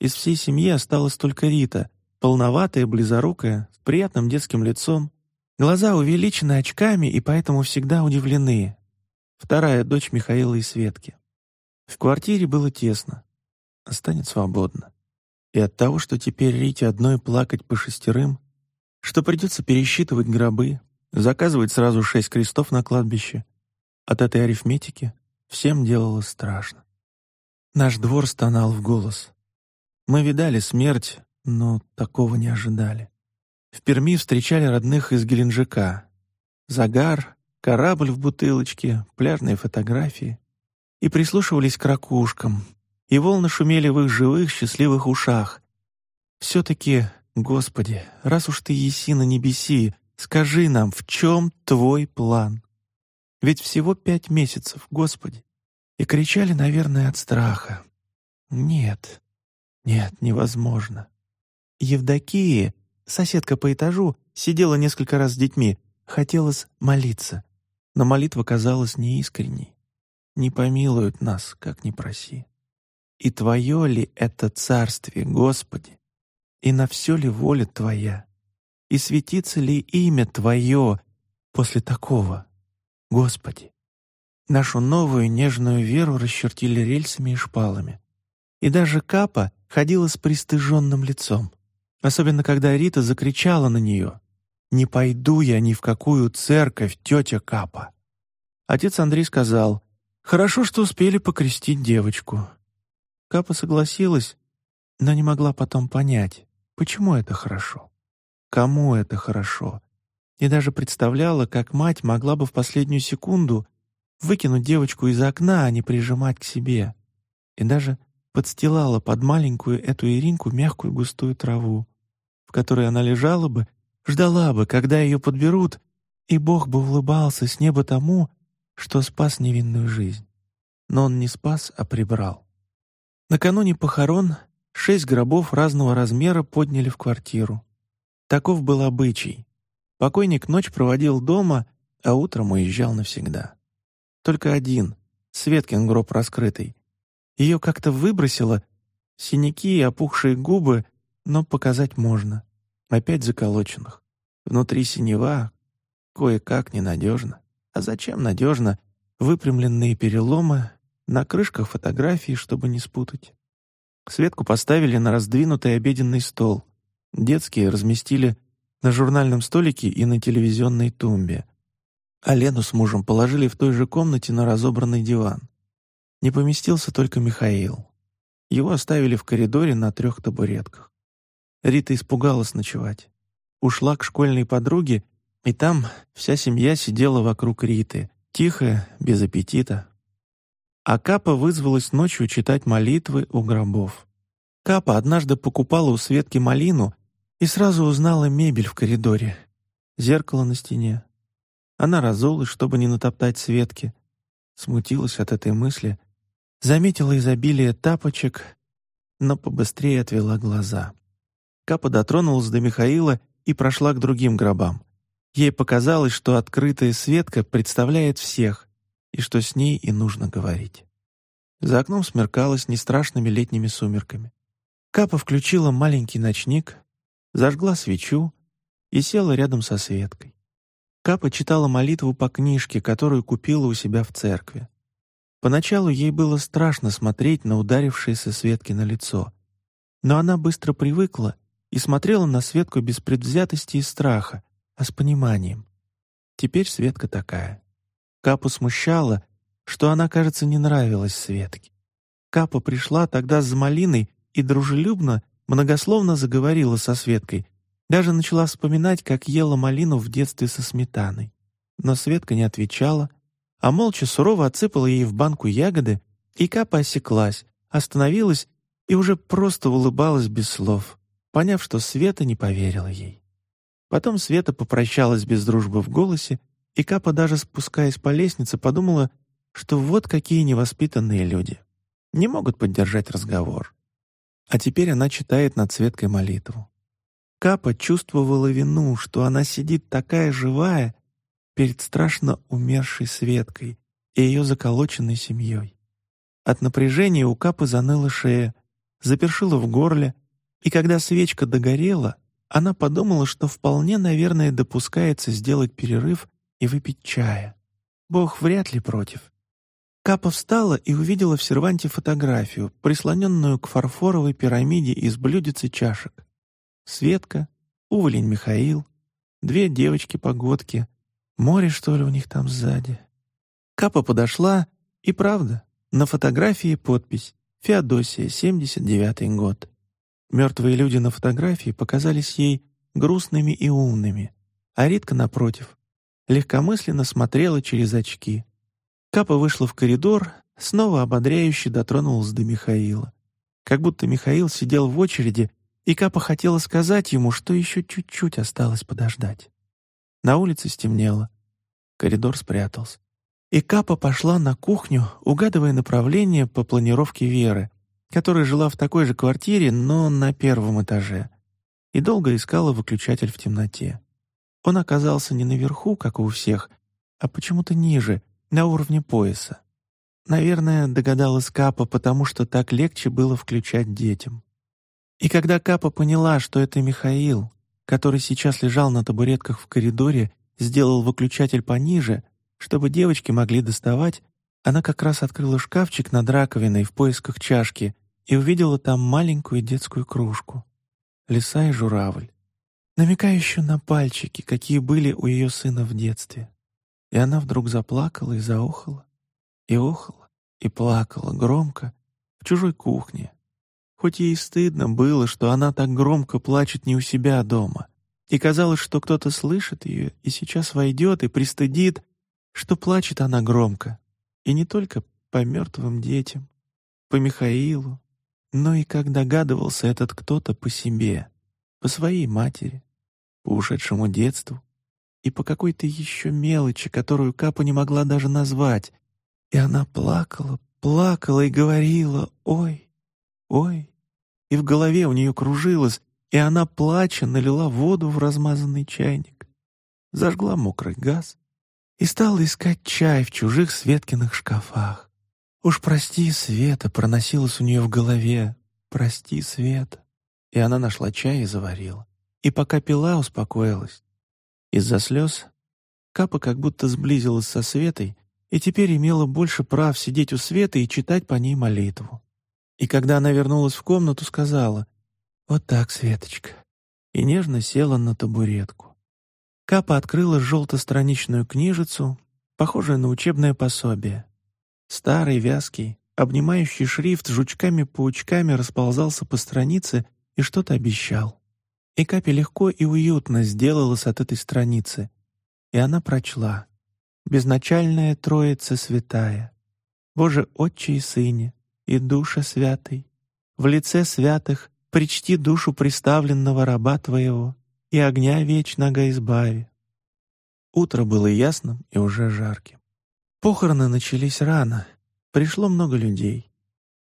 Из всей семьи осталась только Рита, полноватая, близорукая, с приятным детским лицом, Глаза увеличены очками и поэтому всегда удивлены. Вторая дочь Михаила и Светки. В квартире было тесно, а свободно. И от того, что теперь Рите одной плакать по шестерым, что придется пересчитывать гробы, заказывать сразу шесть крестов на кладбище, от этой арифметики всем делало страшно. Наш двор стонал в голос. Мы видали смерть, но такого не ожидали. В Перми встречали родных из Геленджика. Загар, корабль в бутылочке, пляжные фотографии. И прислушивались к ракушкам, и волны шумели в их живых, счастливых ушах. Все-таки, Господи, раз уж Ты еси на небеси, скажи нам, в чем Твой план? Ведь всего пять месяцев, Господи. И кричали, наверное, от страха. Нет, нет, невозможно. Евдокии Соседка по этажу сидела несколько раз с детьми, хотелось молиться, но молитва казалась неискренней. Не помилуют нас, как ни проси. И Твое ли это царствие, Господи? И на все ли воля Твоя? И светится ли имя Твое после такого, Господи? Нашу новую нежную веру расчертили рельсами и шпалами. И даже Капа, ходила с пристыженным лицом. Особенно, когда Рита закричала на нее. «Не пойду я ни в какую церковь, тетя Капа!» Отец Андрей сказал, «Хорошо, что успели покрестить девочку». Капа согласилась, но не могла потом понять, почему это хорошо, кому это хорошо, и даже представляла, как мать могла бы в последнюю секунду выкинуть девочку из окна, а не прижимать к себе, и даже подстилала под маленькую эту Иринку мягкую густую траву, в которой она лежала бы, ждала бы, когда ее подберут, и Бог бы улыбался с неба тому, что спас невинную жизнь. Но он не спас, а прибрал. Накануне похорон шесть гробов разного размера подняли в квартиру. Таков был обычай. Покойник ночь проводил дома, а утром уезжал навсегда. Только один, Светкин гроб раскрытый, ее как-то выбросило, синяки и опухшие губы, но показать можно. Опять заколоченных. Внутри синева, кое-как ненадежно. А зачем надежно? Выпрямленные переломы, на крышках фотографии, чтобы не спутать. Светку поставили на раздвинутый обеденный стол. Детские разместили на журнальном столике и на телевизионной тумбе. А Лену с мужем положили в той же комнате на разобранный диван. Не поместился только Михаил. Его оставили в коридоре на трех табуретках. Рита испугалась ночевать. Ушла к школьной подруге, и там вся семья сидела вокруг Риты, тихая, без аппетита. А Капа вызвалась ночью читать молитвы у гробов. Капа однажды покупала у Светки малину и сразу узнала мебель в коридоре, зеркало на стене. Она разулась, чтобы не натоптать Светки, смутилась от этой мысли Заметила изобилие тапочек, но побыстрее отвела глаза. Капа дотронулась до Михаила и прошла к другим гробам. Ей показалось, что открытая Светка представляет всех, и что с ней и нужно говорить. За окном смеркалось нестрашными летними сумерками. Капа включила маленький ночник, зажгла свечу и села рядом со Светкой. Капа читала молитву по книжке, которую купила у себя в церкви. Поначалу ей было страшно смотреть на ударившееся Светки на лицо. Но она быстро привыкла и смотрела на Светку без предвзятости и страха, а с пониманием. Теперь Светка такая. Капу смущала, что она, кажется, не нравилась Светке. Капа пришла тогда с малиной и дружелюбно, многословно заговорила со Светкой, даже начала вспоминать, как ела малину в детстве со сметаной. Но Светка не отвечала, а молча сурово отсыпала ей в банку ягоды, и Капа осеклась, остановилась и уже просто улыбалась без слов, поняв, что Света не поверила ей. Потом Света попрощалась без дружбы в голосе, и Капа, даже спускаясь по лестнице, подумала, что вот какие невоспитанные люди. Не могут поддержать разговор. А теперь она читает над Светкой молитву. Капа чувствовала вину, что она сидит такая живая перед страшно умершей Светкой и ее заколоченной семьей. От напряжения у Капы заныла шея, запершила в горле, и когда свечка догорела, она подумала, что вполне, наверное, допускается сделать перерыв и выпить чая. Бог вряд ли против. Капа встала и увидела в серванте фотографию, прислоненную к фарфоровой пирамиде из блюдец и чашек. Светка, уволень Михаил, две девочки-погодки, Море, что ли, у них там сзади? Капа подошла, и правда, на фотографии подпись «Феодосия, 79-й год». Мертвые люди на фотографии показались ей грустными и умными, а Ритка, напротив, легкомысленно смотрела через очки. Капа вышла в коридор, снова ободряюще дотронулась до Михаила. Как будто Михаил сидел в очереди, и Капа хотела сказать ему, что еще чуть-чуть осталось подождать. На улице стемнело. Коридор спрятался. И Капа пошла на кухню, угадывая направление по планировке Веры, которая жила в такой же квартире, но на первом этаже, и долго искала выключатель в темноте. Он оказался не наверху, как у всех, а почему-то ниже, на уровне пояса. Наверное, догадалась Капа, потому что так легче было включать детям. И когда Капа поняла, что это Михаил, который сейчас лежал на табуретках в коридоре, сделал выключатель пониже, чтобы девочки могли доставать, она как раз открыла шкафчик над раковиной в поисках чашки и увидела там маленькую детскую кружку, лиса и журавль, намекающую на пальчики, какие были у ее сына в детстве. И она вдруг заплакала и заохала, и охала, и плакала громко в чужой кухне. Хоть ей стыдно было, что она так громко плачет не у себя дома, и казалось, что кто-то слышит ее и сейчас войдет и пристыдит, что плачет она громко, и не только по мертвым детям, по Михаилу, но и как догадывался этот кто-то по себе, по своей матери, по ушедшему детству и по какой-то еще мелочи, которую Капа не могла даже назвать. И она плакала, плакала и говорила «Ой, ой». И в голове у нее кружилось, и она, плача, налила воду в размазанный чайник, зажгла мокрый газ и стала искать чай в чужих Светкиных шкафах. «Уж прости, Света!» проносилась у нее в голове. «Прости, Света!» И она нашла чай и заварила. И пока пила, успокоилась. Из-за слез Капа как будто сблизилась со Светой и теперь имела больше прав сидеть у Светы и читать по ней молитву. И когда она вернулась в комнату, сказала «Вот так, Светочка», и нежно села на табуретку. Капа открыла желтостраничную книжицу, похожую на учебное пособие. Старый, вязкий, обнимающий шрифт жучками-паучками расползался по странице и что-то обещал. И Капе легко и уютно сделалось от этой страницы, и она прочла «Безначальная Троица Святая, Боже Отче и Сыне, и Душа Святый, в лице святых причти душу приставленного раба Твоего, и огня вечного избави». Утро было ясным и уже жарким. Похороны начались рано. Пришло много людей.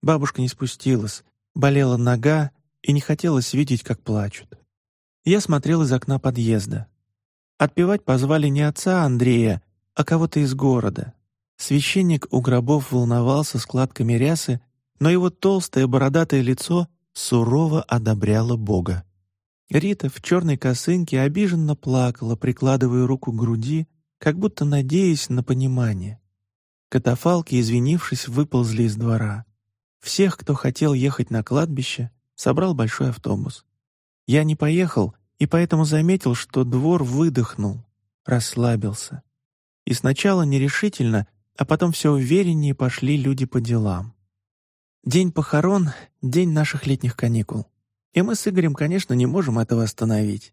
Бабушка не спустилась, болела нога и не хотелось видеть, как плачут. Я смотрел из окна подъезда. Отпевать позвали не отца Андрея, а кого-то из города. Священник у гробов волновался складками рясы, но его толстое бородатое лицо сурово одобряло Бога. Рита в черной косынке обиженно плакала, прикладывая руку к груди, как будто надеясь на понимание. Катафалки, извинившись, выползли из двора. Всех, кто хотел ехать на кладбище, собрал большой автобус. Я не поехал, и поэтому заметил, что двор выдохнул, расслабился. И сначала нерешительно, а потом все увереннее пошли люди по делам. День похорон — день наших летних каникул. И мы с Игорем, конечно, не можем этого остановить.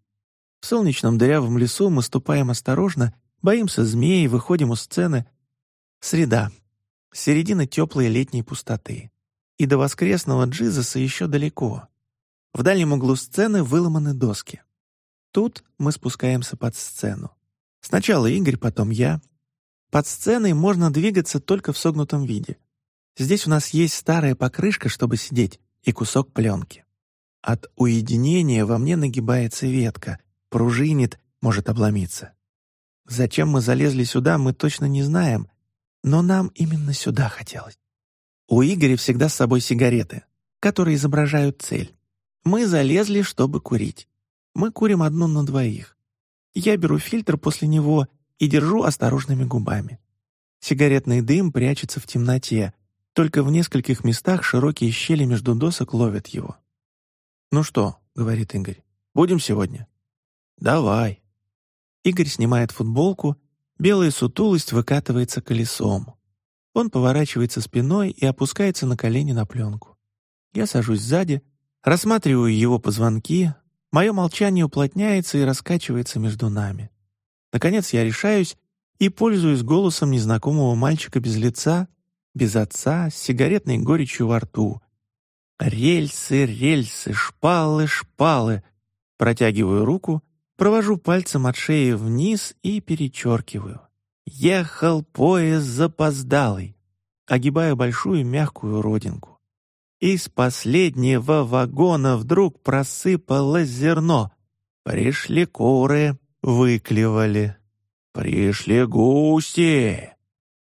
В солнечном дырявом лесу мы ступаем осторожно, боимся змей, выходим у сцены. Среда. Середина теплой летней пустоты. И до воскресного Джизуса еще далеко. В дальнем углу сцены выломаны доски. Тут мы спускаемся под сцену. Сначала Игорь, потом я. Под сценой можно двигаться только в согнутом виде. Здесь у нас есть старая покрышка, чтобы сидеть, и кусок пленки. От уединения во мне нагибается ветка, пружинит, может обломиться. Зачем мы залезли сюда, мы точно не знаем, но нам именно сюда хотелось. У Игоря всегда с собой сигареты, которые изображают цель. Мы залезли, чтобы курить. Мы курим одну на двоих. Я беру фильтр после него и держу осторожными губами. Сигаретный дым прячется в темноте, только в нескольких местах широкие щели между досок ловят его. «Ну что?» — говорит Игорь. «Будем сегодня?» «Давай». Игорь снимает футболку, белая сутулость выкатывается колесом. Он поворачивается спиной и опускается на колени на пленку. Я сажусь сзади, рассматриваю его позвонки, мое молчание уплотняется и раскачивается между нами. Наконец я решаюсь и пользуюсь голосом незнакомого мальчика без лица, без отца, с сигаретной горечью во рту, Рельсы, рельсы, шпалы, шпалы. Протягиваю руку, провожу пальцем от шеи вниз и перечеркиваю. Ехал поезд запоздалый. Огибаю большую мягкую родинку. Из последнего вагона вдруг просыпалось зерно. Пришли куры, выклевали. Пришли гуси.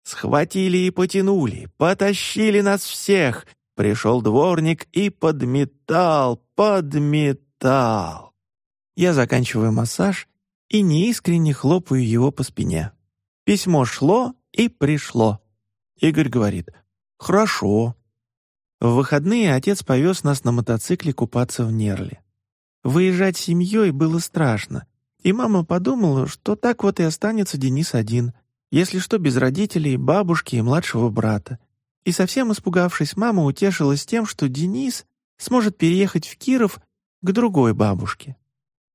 Схватили и потянули, потащили нас всех — Пришел дворник и подметал, подметал. Я заканчиваю массаж и неискренне хлопаю его по спине. Письмо шло и пришло. Игорь говорит «Хорошо». В выходные отец повез нас на мотоцикле купаться в Нерле. Выезжать семьей было страшно, и мама подумала, что так вот и останется Денис один, если что, без родителей, бабушки и младшего брата. И совсем испугавшись, мама утешилась тем, что Денис сможет переехать в Киров к другой бабушке.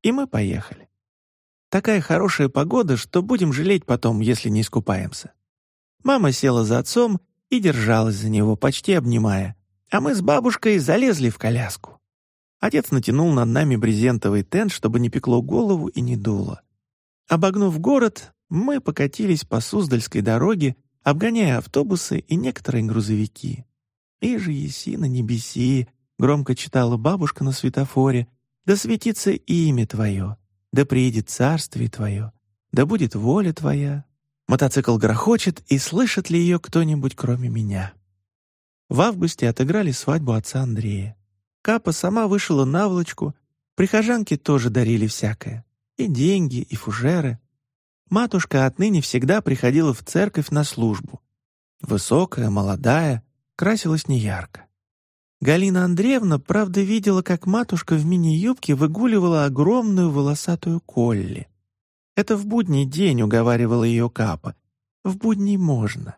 И мы поехали. Такая хорошая погода, что будем жалеть потом, если не искупаемся. Мама села за отцом и держалась за него, почти обнимая, а мы с бабушкой залезли в коляску. Отец натянул над нами брезентовый тент, чтобы не пекло голову и не дуло. Обогнув город, мы покатились по Суздальской дороге, обгоняя автобусы и некоторые грузовики. «И же еси на небеси», — громко читала бабушка на светофоре, «да светится имя Твое, да приедет царствие Твое, да будет воля Твоя». Мотоцикл грохочет, и слышит ли ее кто-нибудь, кроме меня? В августе отыграли свадьбу отца Андрея. Капа сама вышла наволочку, прихожанки тоже дарили всякое. И деньги, и фужеры. Матушка отныне всегда приходила в церковь на службу. Высокая, молодая, красилась неярко. Галина Андреевна, правда, видела, как матушка в мини-юбке выгуливала огромную волосатую колли. Это в будний день уговаривала ее Капа. В будний можно.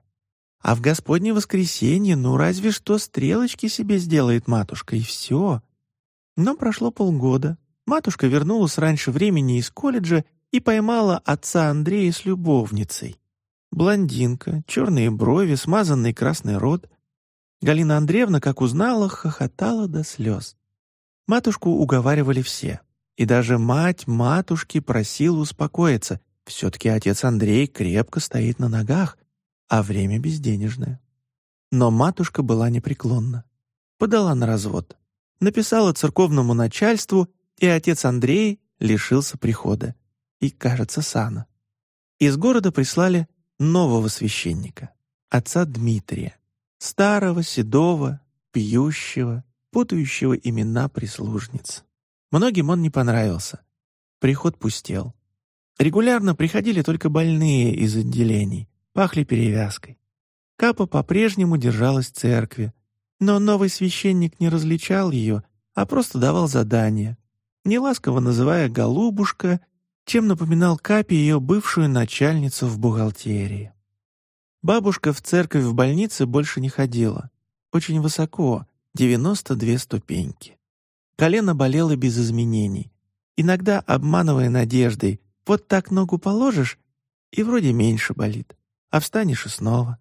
А в Господне воскресенье, ну разве что стрелочки себе сделает матушка, и все. Но прошло полгода. Матушка вернулась раньше времени из колледжа и поймала отца Андрея с любовницей. Блондинка, черные брови, смазанный красный рот. Галина Андреевна, как узнала, хохотала до слез. Матушку уговаривали все. И даже мать матушки просила успокоиться. Все-таки отец Андрей крепко стоит на ногах, а время безденежное. Но матушка была непреклонна. Подала на развод. Написала церковному начальству, и отец Андрей лишился прихода. И, кажется, сана. Из города прислали нового священника, отца Дмитрия, старого, седого, пьющего, путающего имена прислужниц. Многим он не понравился. Приход пустел. Регулярно приходили только больные из отделений, пахли перевязкой. Капа по-прежнему держалась в церкви, но новый священник не различал ее, а просто давал задания, неласково называя «голубушка», чем напоминал Капе ее бывшую начальницу в бухгалтерии. Бабушка в церковь в больнице больше не ходила. Очень высоко, 92 ступеньки. Колено болело без изменений. Иногда обманывая надеждой, вот так ногу положишь, и вроде меньше болит, а встанешь и снова.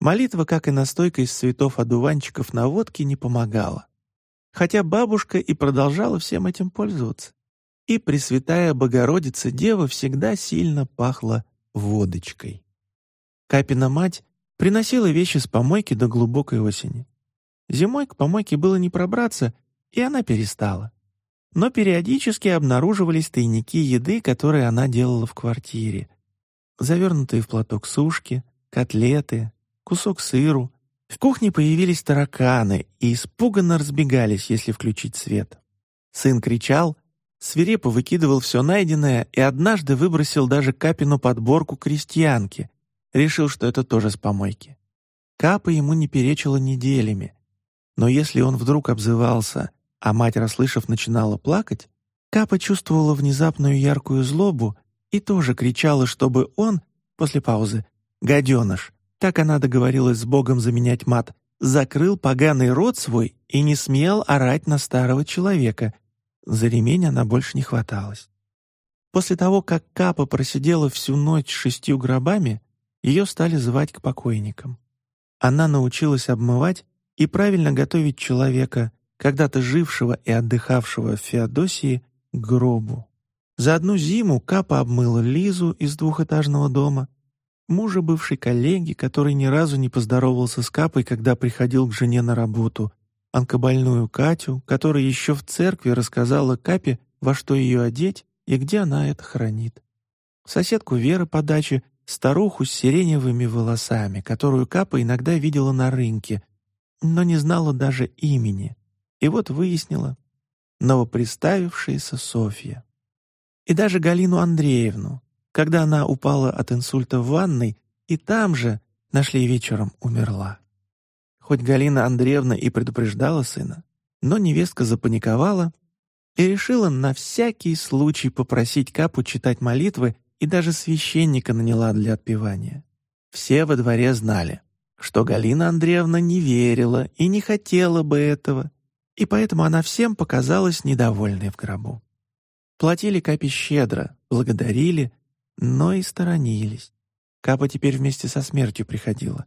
Молитва, как и настойка из цветов одуванчиков на водке, не помогала. Хотя бабушка и продолжала всем этим пользоваться. И Пресвятая Богородица Дева всегда сильно пахла водочкой. Капина мать приносила вещи с помойки до глубокой осени. Зимой к помойке было не пробраться — и она перестала. Но периодически обнаруживались тайники еды, которые она делала в квартире. Завернутые в платок сушки, котлеты, кусок сыру. В кухне появились тараканы и испуганно разбегались, если включить свет. Сын кричал, свирепо выкидывал все найденное и однажды выбросил даже Капину подборку крестьянки. Решил, что это тоже с помойки. Капа ему не перечила неделями. Но если он вдруг обзывался а мать, расслышав, начинала плакать, Капа чувствовала внезапную яркую злобу и тоже кричала, чтобы он, после паузы, «гаденыш», так она договорилась с Богом заменять мат, закрыл поганый рот свой и не смел орать на старого человека. За ремень она больше не хваталась. После того, как Капа просидела всю ночь шестью гробами, ее стали звать к покойникам. Она научилась обмывать и правильно готовить человека, когда-то жившего и отдыхавшего в Феодосии, к гробу. За одну зиму Капа обмыла Лизу из двухэтажного дома, мужа бывшей коллеги, который ни разу не поздоровался с Капой, когда приходил к жене на работу, онкобольную Катю, которая еще в церкви рассказала Капе, во что ее одеть и где она это хранит. Соседку Веры по даче, старуху с сиреневыми волосами, которую Капа иногда видела на рынке, но не знала даже имени. И вот выяснила новоприставившаяся Софья. И даже Галину Андреевну, когда она упала от инсульта в ванной, и там же, нашли вечером, умерла. Хоть Галина Андреевна и предупреждала сына, но невестка запаниковала и решила на всякий случай попросить Капу читать молитвы и даже священника наняла для отпевания. Все во дворе знали, что Галина Андреевна не верила и не хотела бы этого, и поэтому она всем показалась недовольной в гробу. Платили Капе щедро, благодарили, но и сторонились. Капа теперь вместе со смертью приходила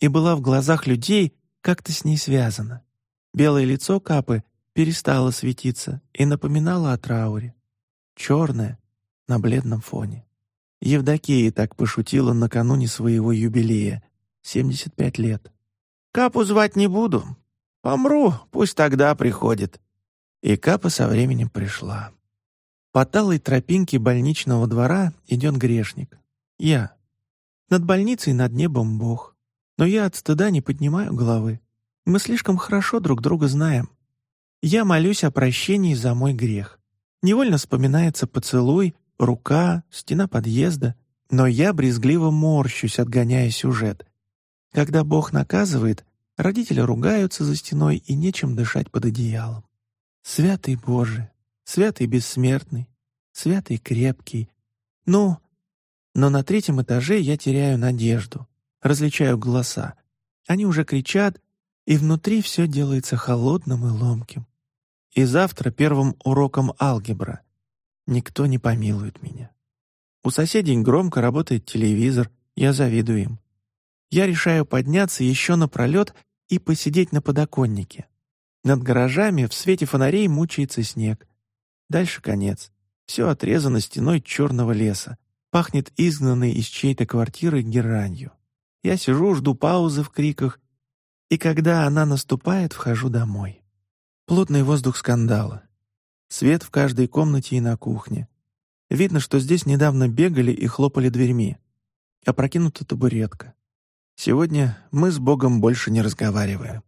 и была в глазах людей как-то с ней связана. Белое лицо Капы перестало светиться и напоминало о трауре. Черное на бледном фоне. Евдокия так пошутила накануне своего юбилея — 75 лет. «Капу звать не буду. Помру, пусть тогда приходит». И Капа со временем пришла. По талой тропинке больничного двора идет грешник. Я. Над больницей над небом Бог. Но я от стыда не поднимаю головы. Мы слишком хорошо друг друга знаем. Я молюсь о прощении за мой грех. Невольно вспоминается поцелуй, рука, стена подъезда, но я брезгливо морщусь, отгоняя сюжет. Когда Бог наказывает, родители ругаются за стеной и нечем дышать под одеялом. Святый Боже, святый бессмертный, святый крепкий. Ну, но на третьем этаже я теряю надежду, различаю голоса. Они уже кричат, и внутри все делается холодным и ломким. И завтра первым уроком алгебра. Никто не помилует меня. У соседей громко работает телевизор, я завидую им. Я решаю подняться еще напролет и посидеть на подоконнике. Над гаражами в свете фонарей мучается снег. Дальше конец. Все отрезано стеной черного леса. Пахнет изгнанной из чьей-то квартиры геранью. Я сижу, жду паузы в криках, и когда она наступает, вхожу домой. Плотный воздух скандала. Свет в каждой комнате и на кухне. Видно, что здесь недавно бегали и хлопали дверьми. Опрокинута табуретка. Сегодня мы с Богом больше не разговариваем.